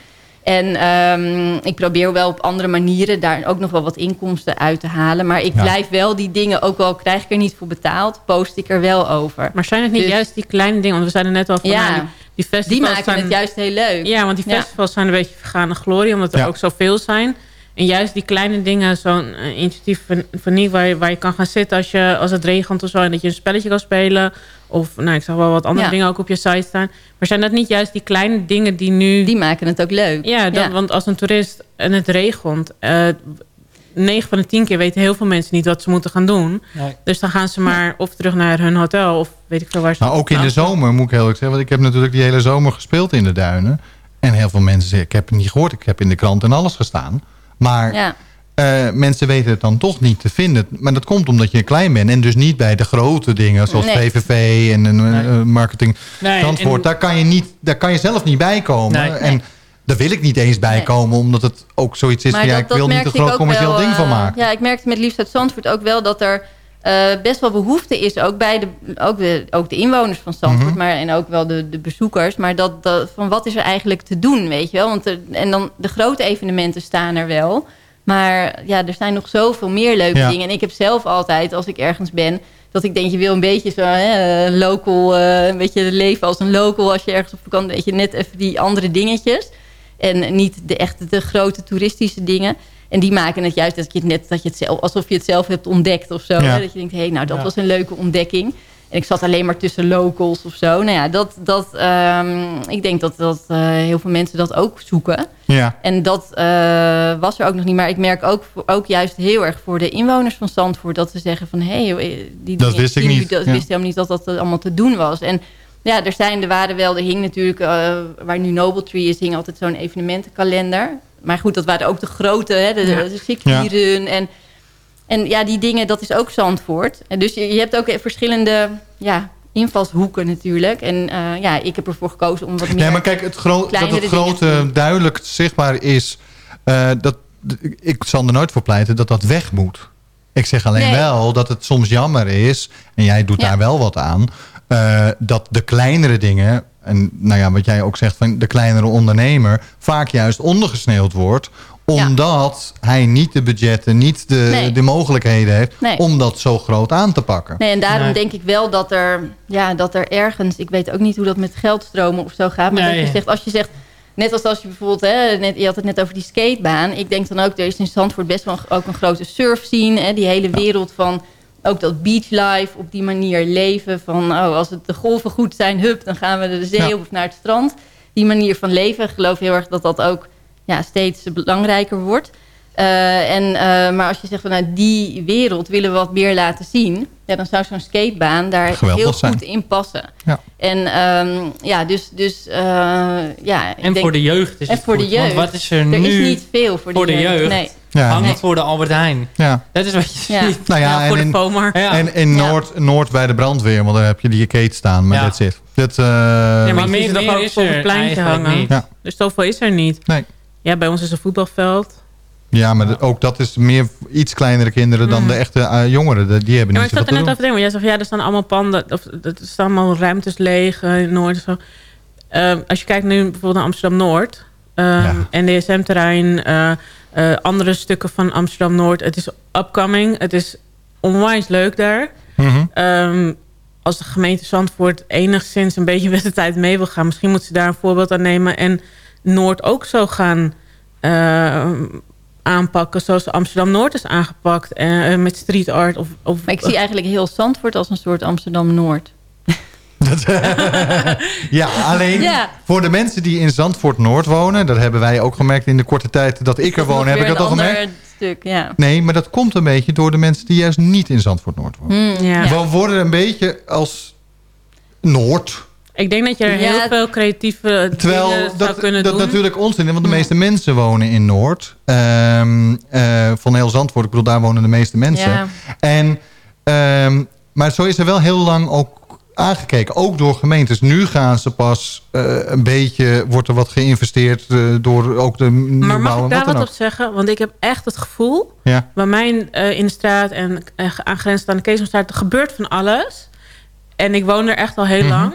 En ehm, ik probeer wel op andere manieren daar ook nog wel wat inkomsten uit te halen. Maar ik Ja. blijf wel die dingen, ook al krijg ik er niet voor betaald, post ik er wel over. Maar zijn het niet Dus- juist die kleine dingen? Want we zeiden net al van... Ja. nou, die, die festivals Die maken zijn, het juist heel leuk. Ja, want die Ja. festivals zijn een beetje vergane glorie. Omdat er Ja. ook zoveel zijn. En juist die kleine dingen, zo'n eh, initiatief van, van niet waar je, waar je kan gaan zitten als, je, als het regent of zo. En dat je een spelletje kan spelen. Of nou, ik zag wel wat andere Ja. dingen ook op je site staan. Maar zijn dat niet juist die kleine dingen die nu... Die maken het ook leuk. Ja, Ja. want als een toerist en het regent... eh 9 van de 10 keer weten heel veel mensen niet wat ze moeten gaan doen. Nee. Dus dan gaan ze maar of terug naar hun hotel... of weet ik veel waar ze... Maar ook in de Nou, zomer, moet ik heel eerlijk zeggen. Want ik heb natuurlijk die hele zomer gespeeld in de duinen. En heel veel mensen zeggen, ik heb het niet gehoord. Ik heb in de krant en alles gestaan. Maar Ja. eh, mensen weten het dan toch niet te vinden. Maar dat komt omdat je klein bent. En dus niet bij de grote dingen. Zoals Nee. VVV en eh, marketing. Nee, Zandvoort. en- Daar, kan je niet, daar kan je zelf niet bij komen. Nee. En daar wil ik niet eens bij komen. Omdat het ook zoiets is van... Ja, ik wil niet een groot commercieel wel, ding van eh, maken. Ja, ik merkte met Liefst uit Zandvoort ook wel dat er best wel behoefte is. Ook bij de, ook de, ook de inwoners van Zandvoort. Mhm. maar, en ook wel de, de bezoekers. Maar dat, dat, van wat is er eigenlijk te doen, weet je wel. Want er, en dan de grote evenementen staan er wel. Maar ja, er zijn nog zoveel meer leuke Ja. dingen. En ik heb zelf altijd, als ik ergens ben... dat ik denk, je wil een beetje zo hè, eh, local... eh, een beetje leven als een local als je ergens op vakantie... weet je, net even die andere dingetjes... En niet de echte de grote toeristische dingen. En die maken het juist dat je het net dat je het zelf, alsof je het zelf hebt ontdekt of zo. Ja. Dat je denkt, hé, hey, nou dat Ja. was een leuke ontdekking. En ik zat alleen maar tussen locals of zo. Nou ja, dat, dat, ehm, ik denk dat, dat eh, heel veel mensen dat ook zoeken. Ja. En dat eh, was er ook nog niet. Maar ik merk ook, ook juist heel erg voor de inwoners van Zandvoort... dat ze zeggen van, hé, hey, die Dat wist ik niet, Dat ja. wist helemaal niet dat dat eh, allemaal te doen was. En ja, er, zijn, er waren wel, er hing natuurlijk... eh, waar nu Noble Tree is, hing altijd zo'n evenementenkalender. Maar goed, dat waren ook de grote, hè, de, Ja. de en... En ja, die dingen, dat is ook Zandvoort. En dus je, je hebt ook verschillende ja, invalshoeken natuurlijk. En eh, ja, ik heb ervoor gekozen om wat meer Nee, maar kijk, het, dat het grote duidelijk zichtbaar is... eh, dat, ik zal er nooit voor pleiten dat dat weg moet. Ik zeg alleen Nee. wel dat het soms jammer is... en jij doet Ja. daar wel wat aan... eh, dat de kleinere dingen... en nou ja, wat jij ook zegt van de kleinere ondernemer... vaak juist ondergesneeuwd wordt omdat hij niet de budgetten, niet de, Nee. de mogelijkheden heeft... Nee. om dat zo groot aan te pakken. Nee, en daarom Nee. denk ik wel dat er, ja, dat er ergens... Ik weet ook niet hoe dat met geldstromen of zo gaat. Maar Nee. dat je zegt, als je zegt... Net als als je bijvoorbeeld, hè, net, je had het net over die skatebaan. Ik denk dan ook, er is in Zandvoort best wel ook een grote surfscene. Hè, die hele wereld van ook dat beachlife op die manier leven. Van, oh, als het de golven goed zijn, hup, dan gaan we de zee Ja. op of naar het strand. Die manier van leven, ik geloof heel erg dat dat ook ja, steeds belangrijker wordt. Eh, en, eh, maar als je zegt van nou, die wereld willen we wat meer laten zien, ja, dan zou zo'n skatebaan daar Geweldig heel zijn. goed in passen. Ja. En ehm, ja, dus, dus eh, ja. ik En denk- voor de jeugd is en het voor goed, de jeugd. Want wat is er, er nu is niet veel voor, voor de de jeugd? Nee. Ja. Nee. voor de Albert Heijn. Ja. Dat is wat je Ja. ziet. Nou ja, voor en de in. Ja. En in Noord, Noord bij de brandweer, want daar heb je die gate staan, maar Ja. that's it. Dat, eh, Ja, maar meer- meer, toch meer ook is op er het pleintje hangen. Dus zoveel is er niet. Nee. Ja, bij ons is een voetbalveld. Ja, maar ook dat is meer iets kleinere kinderen dan de echte eh, jongeren. Die hebben Ja, maar niet ik zat er net over te denken. Jij zegt, ja, er staan allemaal panden. Of, er staan allemaal ruimtes leeg eh, in Noord zo. Ehm, als je kijkt nu bijvoorbeeld naar Amsterdam-Noord. ehm NDSM-terrein. eh, andere stukken van Amsterdam-Noord. Het is upcoming. Het is onwijs leuk daar. Mhm. Ehm, als de gemeente Zandvoort enigszins een beetje met de tijd mee wil gaan... misschien moet ze daar een voorbeeld aan nemen... en Noord ook zo gaan aanpakken... zoals Amsterdam-Noord is aangepakt eh, met street art. Of, of, Maar ik zie eigenlijk heel Zandvoort als een soort Amsterdam-Noord. Ja, alleen Ja. voor de mensen die in Zandvoort Noord wonen... dat hebben wij ook gemerkt in de korte tijd dat ik er woon, heb ik dat al een gemerkt. ander stuk, ja. Nee, maar dat komt een beetje door de mensen die juist niet in Zandvoort Noord wonen. Hmm, ja. We worden een beetje als Noord... Ik denk dat je er Ja. heel veel creatieve Terwijl dingen zou dat, kunnen dat doen. natuurlijk onzin is, want de meeste mensen wonen in Noord. Ehm, eh, van heel Zandvoort, ik bedoel, daar wonen de meeste mensen. Ja. En, ehm, maar zo is er wel heel lang ook aangekeken, ook door gemeentes. Nu gaan ze pas eh, een beetje, wordt er wat geïnvesteerd eh, door ook de Maar mag en ik daar wat op zeggen? Want ik heb echt het gevoel... Ja. bij mij eh, in de straat en uh, aangrenzend aan de Keesomstraat... er gebeurt van alles. En ik woon er echt al heel Mhm. lang.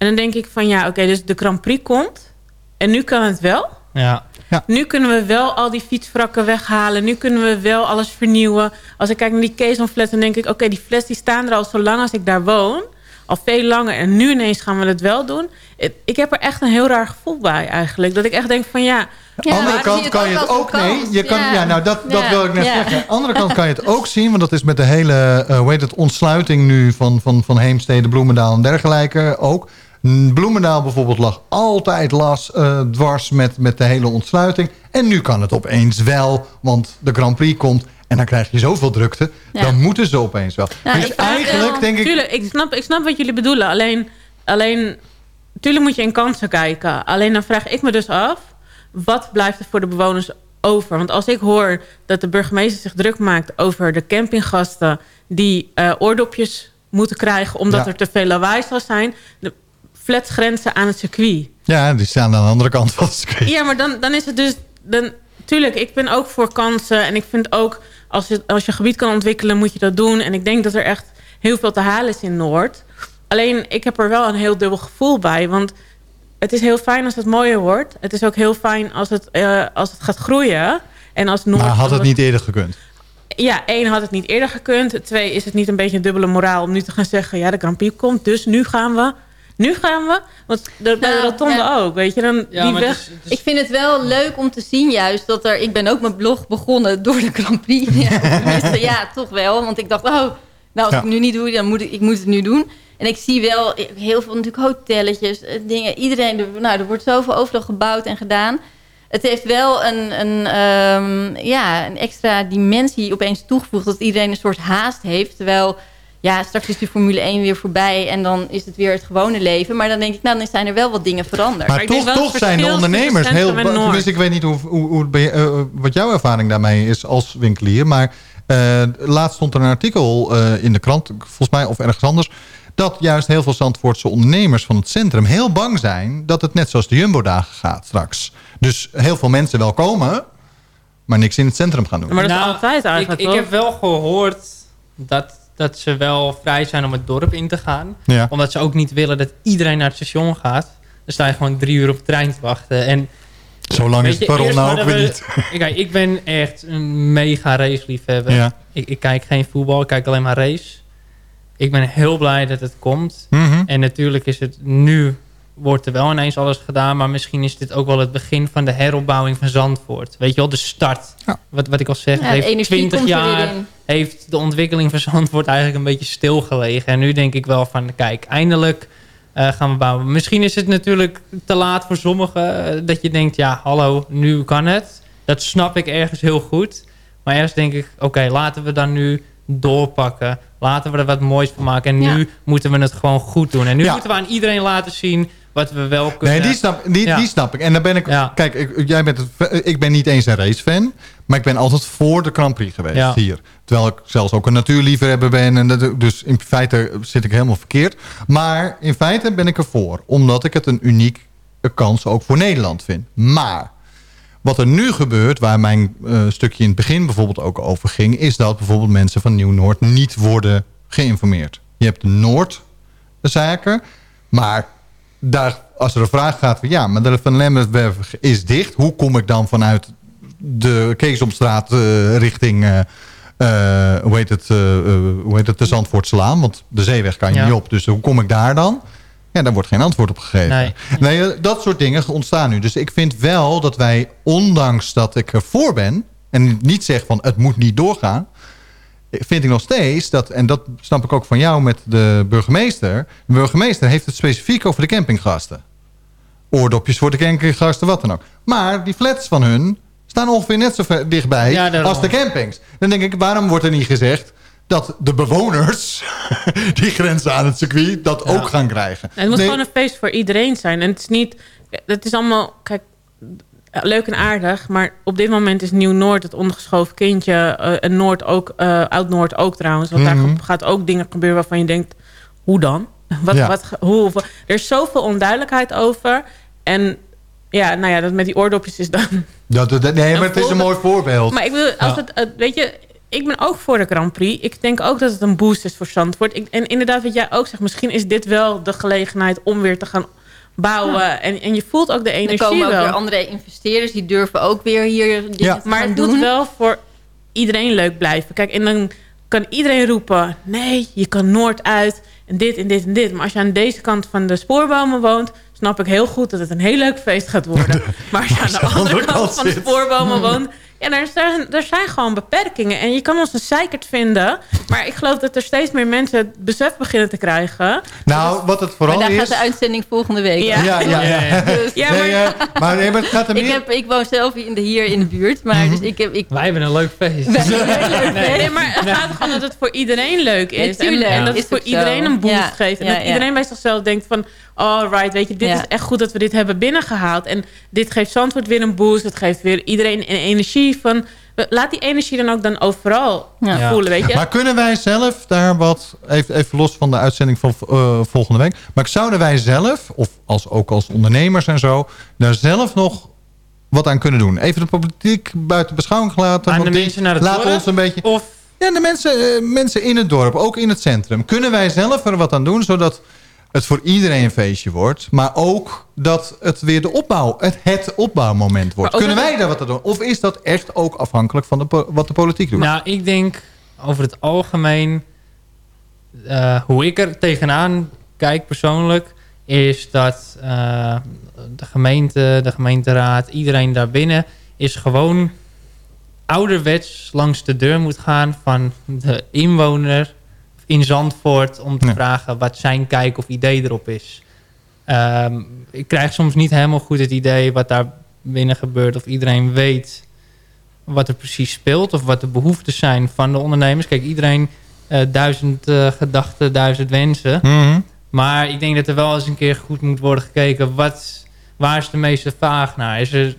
En dan denk ik van ja, oké, dus de Grand Prix komt. En nu kan het wel. Ja. Nu kunnen we wel al die fietswrakken weghalen. Nu kunnen we wel alles vernieuwen. Als ik kijk naar die Keesonflats, dan denk ik... oké, die flats die staan er al zo lang als ik daar woon. Al veel langer. En nu ineens gaan we het wel doen. Ik- heb er echt een heel raar gevoel bij eigenlijk. Dat ik echt denk van ja... de andere kant kan je het ook... Nee, je kan, ja. nou dat, dat wil ik net zeggen. Aan de andere kant kan je het ook zien... want dat is met de hele eh, hoe heet het, ontsluiting nu... van, van, van Heemstede, Bloemendaal en dergelijke ook... Bloemendaal bijvoorbeeld lag altijd las, eh, dwars met, met de hele ontsluiting. En nu kan het opeens wel, want de Grand Prix komt... en dan krijg je zoveel drukte. Ja. Dan moeten ze opeens wel. Dus eigenlijk wel- denk ik... Tuurlijk, ik snap, ik snap wat jullie bedoelen. Alleen, alleen, tuurlijk moet je in kansen kijken. Alleen dan vraag ik me dus af... wat blijft er voor de bewoners over? Want als ik hoor dat de burgemeester zich druk maakt... over de campinggasten die eh, oordopjes moeten krijgen... omdat Ja. er te veel lawaai zal zijn... de flatgrenzen aan het circuit. Ja, die staan aan de andere kant van het circuit. Ja, maar dan, dan is het dus... Dan, tuurlijk, ik ben ook voor kansen. En ik vind ook, als je, als je gebied kan ontwikkelen, moet je dat doen. En ik denk dat er echt heel veel te halen is in Noord. Alleen, ik heb er wel een heel dubbel gevoel bij. Want het is heel fijn als het mooier wordt. Het is ook heel fijn als het, eh, als het gaat groeien. En als Noord... Maar had het niet eerder gekund? Ja, één had het niet eerder gekund. Twee, is het niet een beetje een dubbele moraal om nu te gaan zeggen... ja, de Grand Prix komt, dus nu gaan we... Nu gaan we, want de, bij de Nou, rotonde ja. ook, weet je. Dan, die weg, Ik vind het wel leuk om te zien juist dat er... Ik ben ook mijn blog begonnen door de Grand Prix. Ja, ja toch wel. Want ik dacht, oh, nou als Ja. ik het nu niet doe, dan moet ik, ik moet het nu doen. En ik zie wel heel veel natuurlijk hotelletjes, eh, dingen. Iedereen, er- nou, er wordt zoveel overal gebouwd en gedaan. Het heeft wel een, een, ehm, ja, een extra dimensie opeens toegevoegd... dat iedereen een soort haast heeft. Terwijl, ja, straks is de Formule 1 weer voorbij... en dan is het weer het gewone leven. Maar dan denk ik, nou, dan zijn er wel wat dingen veranderd. Maar toch, toch zijn de ondernemers heel... Tenminste, ik weet niet hoe, hoe, hoe eh, wat jouw ervaring daarmee is als winkelier. Maar eh, laatst stond er een artikel eh, in de krant, volgens mij, of ergens anders... dat juist heel veel Zandvoortse ondernemers van het centrum heel bang zijn... dat het net zoals de Jumbo-dagen gaat straks. Dus heel veel mensen wel komen, maar niks in het centrum gaan doen. Maar dat is Nou, altijd eigenlijk, Ik, ik heb wel gehoord dat, dat ze wel vrij zijn om het dorp in te gaan. Ja. Omdat ze ook niet willen dat iedereen naar het station gaat. Dan sta je gewoon drie uur op de trein te wachten. En Zo lang is het eerst nou ook weer we- niet. Kijk, ik ben echt een mega raceliefhebber. Ja. Ik, ik kijk geen voetbal, ik kijk alleen maar race. Ik ben heel blij dat het komt. Mhm. En natuurlijk is het nu... wordt er wel ineens alles gedaan... maar misschien is dit ook wel het begin van de heropbouwing van Zandvoort. Weet je wel, de start. Wat, wat ik al zeg, Ja, het de heeft energie 20 komt er weer jaar... heeft de ontwikkeling van Zandvoort eigenlijk een beetje stilgelegen. En nu denk ik wel van, kijk, eindelijk eh, gaan we bouwen. Misschien is het natuurlijk te laat voor sommigen... eh, dat je denkt, ja, hallo, nu kan het. Dat snap ik ergens heel goed. Maar ergens denk ik, oké, laten we dan nu doorpakken. Laten we er wat moois van maken. En nu moeten we het gewoon goed doen. En nu Ja. moeten we aan iedereen laten zien wat we wel kunnen. Nee, die snap, die, Ja. die snap ik. En dan ben ik... Kijk, ik, jij bent het, ik ben niet eens een racefan. Maar ik ben altijd voor de Grand Prix geweest Ja. hier. Terwijl ik zelfs ook een natuurliefhebber ben. En dat, dus in feite zit ik helemaal verkeerd. Maar in feite ben ik ervoor. Omdat ik het een unieke kans ook voor Nederland vind. Maar wat er nu gebeurt, waar mijn eh, stukje in het begin bijvoorbeeld ook over ging... is dat bijvoorbeeld mensen van Nieuw-Noord niet worden geïnformeerd. Je hebt de Noord-zaken, maar daar, als er een vraag gaat van... ja, maar de Van Lemmertwerf is dicht. Hoe kom ik dan vanuit de Keesomstraat eh, richting... eh, hoe, heet het, hoe heet het, de Zandvoortslaan? Want de zeeweg kan je Ja. niet op. Dus hoe kom ik daar dan? Ja, daar wordt geen antwoord op gegeven. Nee. Nee, dat soort dingen ontstaan nu. Dus ik vind wel dat wij, ondanks dat ik ervoor ben... en niet zeg van het moet niet doorgaan... vind ik nog steeds dat... en dat snap ik ook van jou met de burgemeester... de burgemeester heeft het specifiek over de campinggasten. Oordopjes voor de campinggasten, wat dan ook. Maar die flats van hun staan ongeveer net zo ver dichtbij Ja, als de campings. Dan denk ik, waarom wordt er niet gezegd... dat de bewoners die grenzen aan het circuit dat ook gaan krijgen? Het moet Nee, gewoon een feest voor iedereen zijn. En het is niet... Het is allemaal... Kijk, leuk en aardig. Maar op dit moment is Nieuw-Noord het ondergeschoven kindje. eh, en Noord ook... eh, Oud-Noord ook trouwens. Want Mhm. daar gaat ook dingen gebeuren waarvan je denkt... Hoe dan? Wat, Ja. wat, hoe, er is zoveel onduidelijkheid over. En ja, nou ja, dat met die oordopjes is dan... dat, dat- nee, maar het is een mooi voorbeeld. Maar ik bedoel, als Ja. het, het- weet je, ik ben ook voor de Grand Prix. Ik denk ook dat het een boost is voor Zandvoort. Ik, en inderdaad, wat jij ook zegt, misschien is dit wel de gelegenheid om weer te gaan bouwen. En, en je voelt ook de Er energie komen ook wel. weer andere investeerders. Die durven ook weer hier dingen te Maar het doen. moet wel voor iedereen leuk blijven. Kijk, en dan kan iedereen roepen... nee, je kan Noord uit en dit en dit en dit. Maar als je aan deze kant van de spoorbomen woont... snap ik heel goed dat het een heel leuk feest gaat worden. maar als je aan de andere kant van de spoorbomen woont... Ja, er zijn, er zijn gewoon beperkingen. En je kan ons een zeikert vinden. Maar ik geloof dat er steeds meer mensen het besef beginnen te krijgen. Nou, wat het vooral maar daar is... gaat de uitzending volgende week. Ja. Ja, ja, ja. Dus- Ja, Nee, maar- eh, maar, nee, maar het gaat er ik, meer... heb, ik woon zelf in de, hier in de buurt. Maar Mhm. dus ik heb... Ik, Wij hebben een leuk feest. Wij hebben een heel leuk Nee, feest. nee, maar het gaat gewoon dat het voor iedereen leuk is. En, en dat Is het voor zo. iedereen een boost Ja. geeft. En Ja, dat ja. iedereen bij zichzelf denkt van... Oh, right, weet je, dit Ja. is echt goed dat we dit hebben binnengehaald. En dit geeft Zandvoort weer een boost. Het geeft weer iedereen een energie van... Laat die energie dan ook dan overal Ja. voelen, weet je. Maar kunnen wij zelf daar wat, even, even los van de uitzending van eh, volgende week... maar zouden wij zelf, of als, ook als ondernemers en zo... daar zelf nog wat aan kunnen doen? Even de politiek buiten beschouwing laten. Aan de mensen naar het laten dorp? ons een beetje... Of Ja, de mensen, eh, mensen in het dorp, ook in het centrum. Kunnen wij zelf er wat aan doen, zodat het voor iedereen een feestje wordt... maar ook dat het weer de opbouw, het, het opbouwmoment wordt. Kunnen wij daar wat aan doen? Of is dat echt ook afhankelijk van de, wat de politiek doet? Nou, ik denk over het algemeen, eh, hoe ik er tegenaan kijk persoonlijk, is dat eh, de gemeente, de gemeenteraad, iedereen daarbinnen is gewoon ouderwets langs de deur moet gaan van de inwoner in Zandvoort om te vragen wat zijn kijk of idee erop is. Ehm, ik krijg soms niet helemaal goed het idee wat daar binnen gebeurt of iedereen weet wat er precies speelt of wat de behoeften zijn van de ondernemers. Kijk, iedereen eh, duizend eh, gedachten, duizend wensen. Mhm. Maar ik denk dat er wel eens een keer goed moet worden gekeken. Wat, waar is de meeste vraag naar? Is er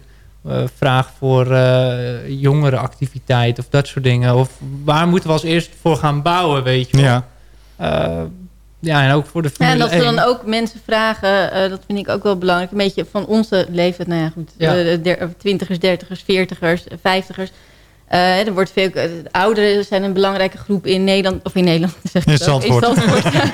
eh, vraag voor eh jongerenactiviteit of dat soort dingen? Of waar moeten we als eerst voor gaan bouwen, weet je wel? Ja. Eh, ja, en ook voor de Ja, Formule en dat ze 1. dan ook mensen vragen, eh, dat vind ik ook wel belangrijk. Een beetje van onze leeftijd, nou ja goed, Ja. eh, der- twintigers, dertigers, veertigers, vijftigers. Eh, er wordt veel, eh, ouderen zijn een belangrijke groep in Nederland, of in Nederland, zeg ik In Zandvoort. Ja.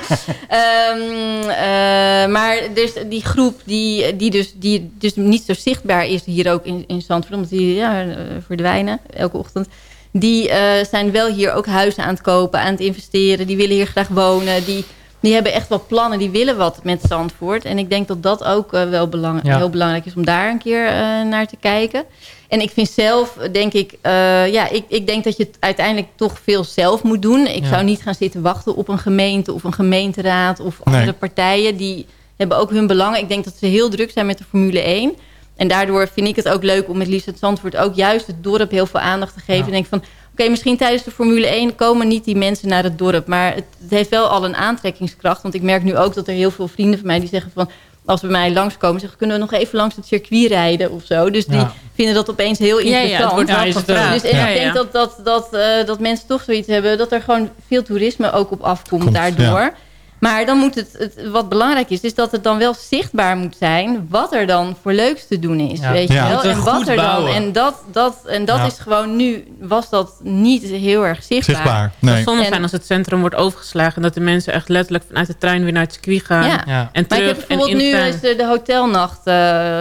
Ehm, eh, maar dus die groep die, die, dus, die dus niet zo zichtbaar is hier ook in, in Zandvoort, omdat die ja, verdwijnen elke ochtend. Die zijn wel hier ook huizen aan het kopen, aan het investeren. Die willen hier graag wonen. Die, die hebben echt wel plannen. Die willen wat met Zandvoort. En ik denk dat dat ook wel belang, Ja. heel belangrijk is om daar een keer naar te kijken. En ik vind zelf, denk ik, eh, ja, ik, ik denk dat je het uiteindelijk toch veel zelf moet doen. Ik Ja. zou niet gaan zitten wachten op een gemeente of een gemeenteraad of andere Nee. partijen. Die hebben ook hun belangen. Ik denk dat ze heel druk zijn met de Formule 1. En daardoor vind ik het ook leuk om met Lies het Zandvoort ook juist het dorp heel veel aandacht te geven. Ja. En denk van, oké, misschien tijdens de Formule 1 komen niet die mensen naar het dorp. Maar het, het heeft wel al een aantrekkingskracht. Want ik merk nu ook dat er heel veel vrienden van mij die zeggen van... als we bij mij langskomen, zeggen kunnen we nog even langs het circuit rijden of zo. Dus die Ja. vinden dat opeens heel Ja, ja, het interessant. wordt Ja, het ook. Dus en Ja, ik denk dat, dat, dat, eh, dat mensen toch zoiets hebben... dat er gewoon veel toerisme ook op afkomt Komt, daardoor. Maar dan moet het, het, wat belangrijk is, is dat het dan wel zichtbaar moet zijn... wat er dan voor leuks te doen is, Ja. weet je Ja. wel. En wat er dan... En dat, dat, en dat Ja. is gewoon nu... was dat niet heel erg zichtbaar. Zichtbaar. Het Nee. zou zonde zijn als het centrum wordt overgeslagen... en dat de mensen echt letterlijk vanuit de trein weer naar het circuit gaan. Ja. Ja. En Maar ik terug heb bijvoorbeeld nu is de, de hotelnacht eh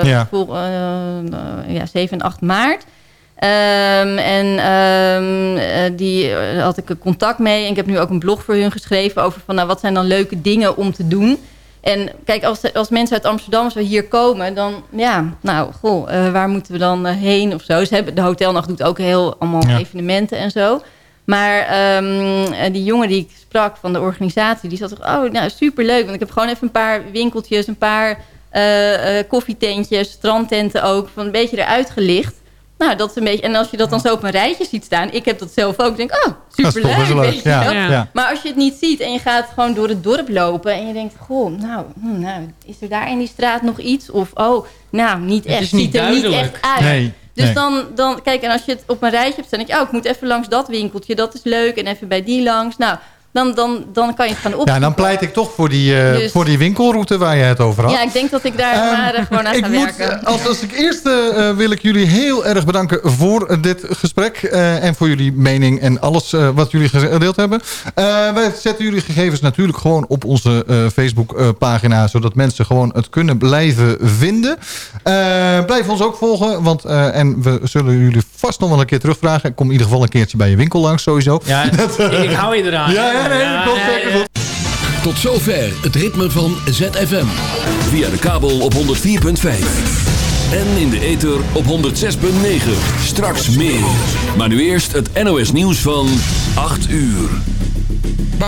Ja. voor, eh, ja, 7 en 8 maart. Ehm, en eh, die eh, had ik contact mee. En ik heb nu ook een blog voor hun geschreven over van nou, wat zijn dan leuke dingen om te doen. En kijk, als, als mensen uit Amsterdam zo hier komen, dan ja, nou, goh, eh, waar moeten we dan heen of zo? Ze hebben, de hotelnacht doet ook heel allemaal Ja. evenementen en zo. Maar ehm, eh, die jongen die ik sprak van de organisatie, die zat toch, oh, nou, superleuk. Want ik heb gewoon even een paar winkeltjes, een paar koffietentjes, strandtenten ook, van een beetje eruit gelicht. Nou, dat is een beetje. En als je dat dan zo op een rijtje ziet staan, ik heb dat zelf ook. Ik denk, oh, Dat is toch superleuk. leuk. Ja. Ja. ja. Maar als je het niet ziet en je gaat gewoon door het dorp lopen en je denkt, goh, nou, hm, nou is er daar in die straat nog iets? Of, oh, nou, niet Het echt. is niet ziet er niet echt uit. Nee. Dus nee. dan, dan, kijk, en als je het op een rijtje hebt staan, denk je, oh, ik moet even langs dat winkeltje, dat is leuk. En even bij die langs. Nou, dan, dan, dan kan je het gaan opzoeken. Ja, dan pleit ik toch voor die, eh, Dus- voor die winkelroute waar je het over had. Ja, ik denk dat ik daar maar eh, gewoon aan ik ga moet, werken. als, als ik eerste eh, wil ik jullie heel erg bedanken voor eh, dit gesprek. eh, en voor jullie mening en alles eh, wat jullie gedeeld hebben. Eh, wij zetten jullie gegevens natuurlijk gewoon op onze eh, Facebook eh, pagina. Zodat mensen gewoon het kunnen blijven vinden. Eh, blijf ons ook volgen. Want, eh, en we zullen jullie vast nog wel een keer terugvragen. Ik kom in ieder geval een keertje bij je winkel langs sowieso. Ja, Dat, eh, ik hou je eraan. Ja, ja, nee, Ja, dat komt nee, zeker nee. goed. Tot zover het ritme van ZFM. Via de kabel op 104.5. En in de ether op 106.9. Straks meer. Maar nu eerst het NOS nieuws van 8 uur.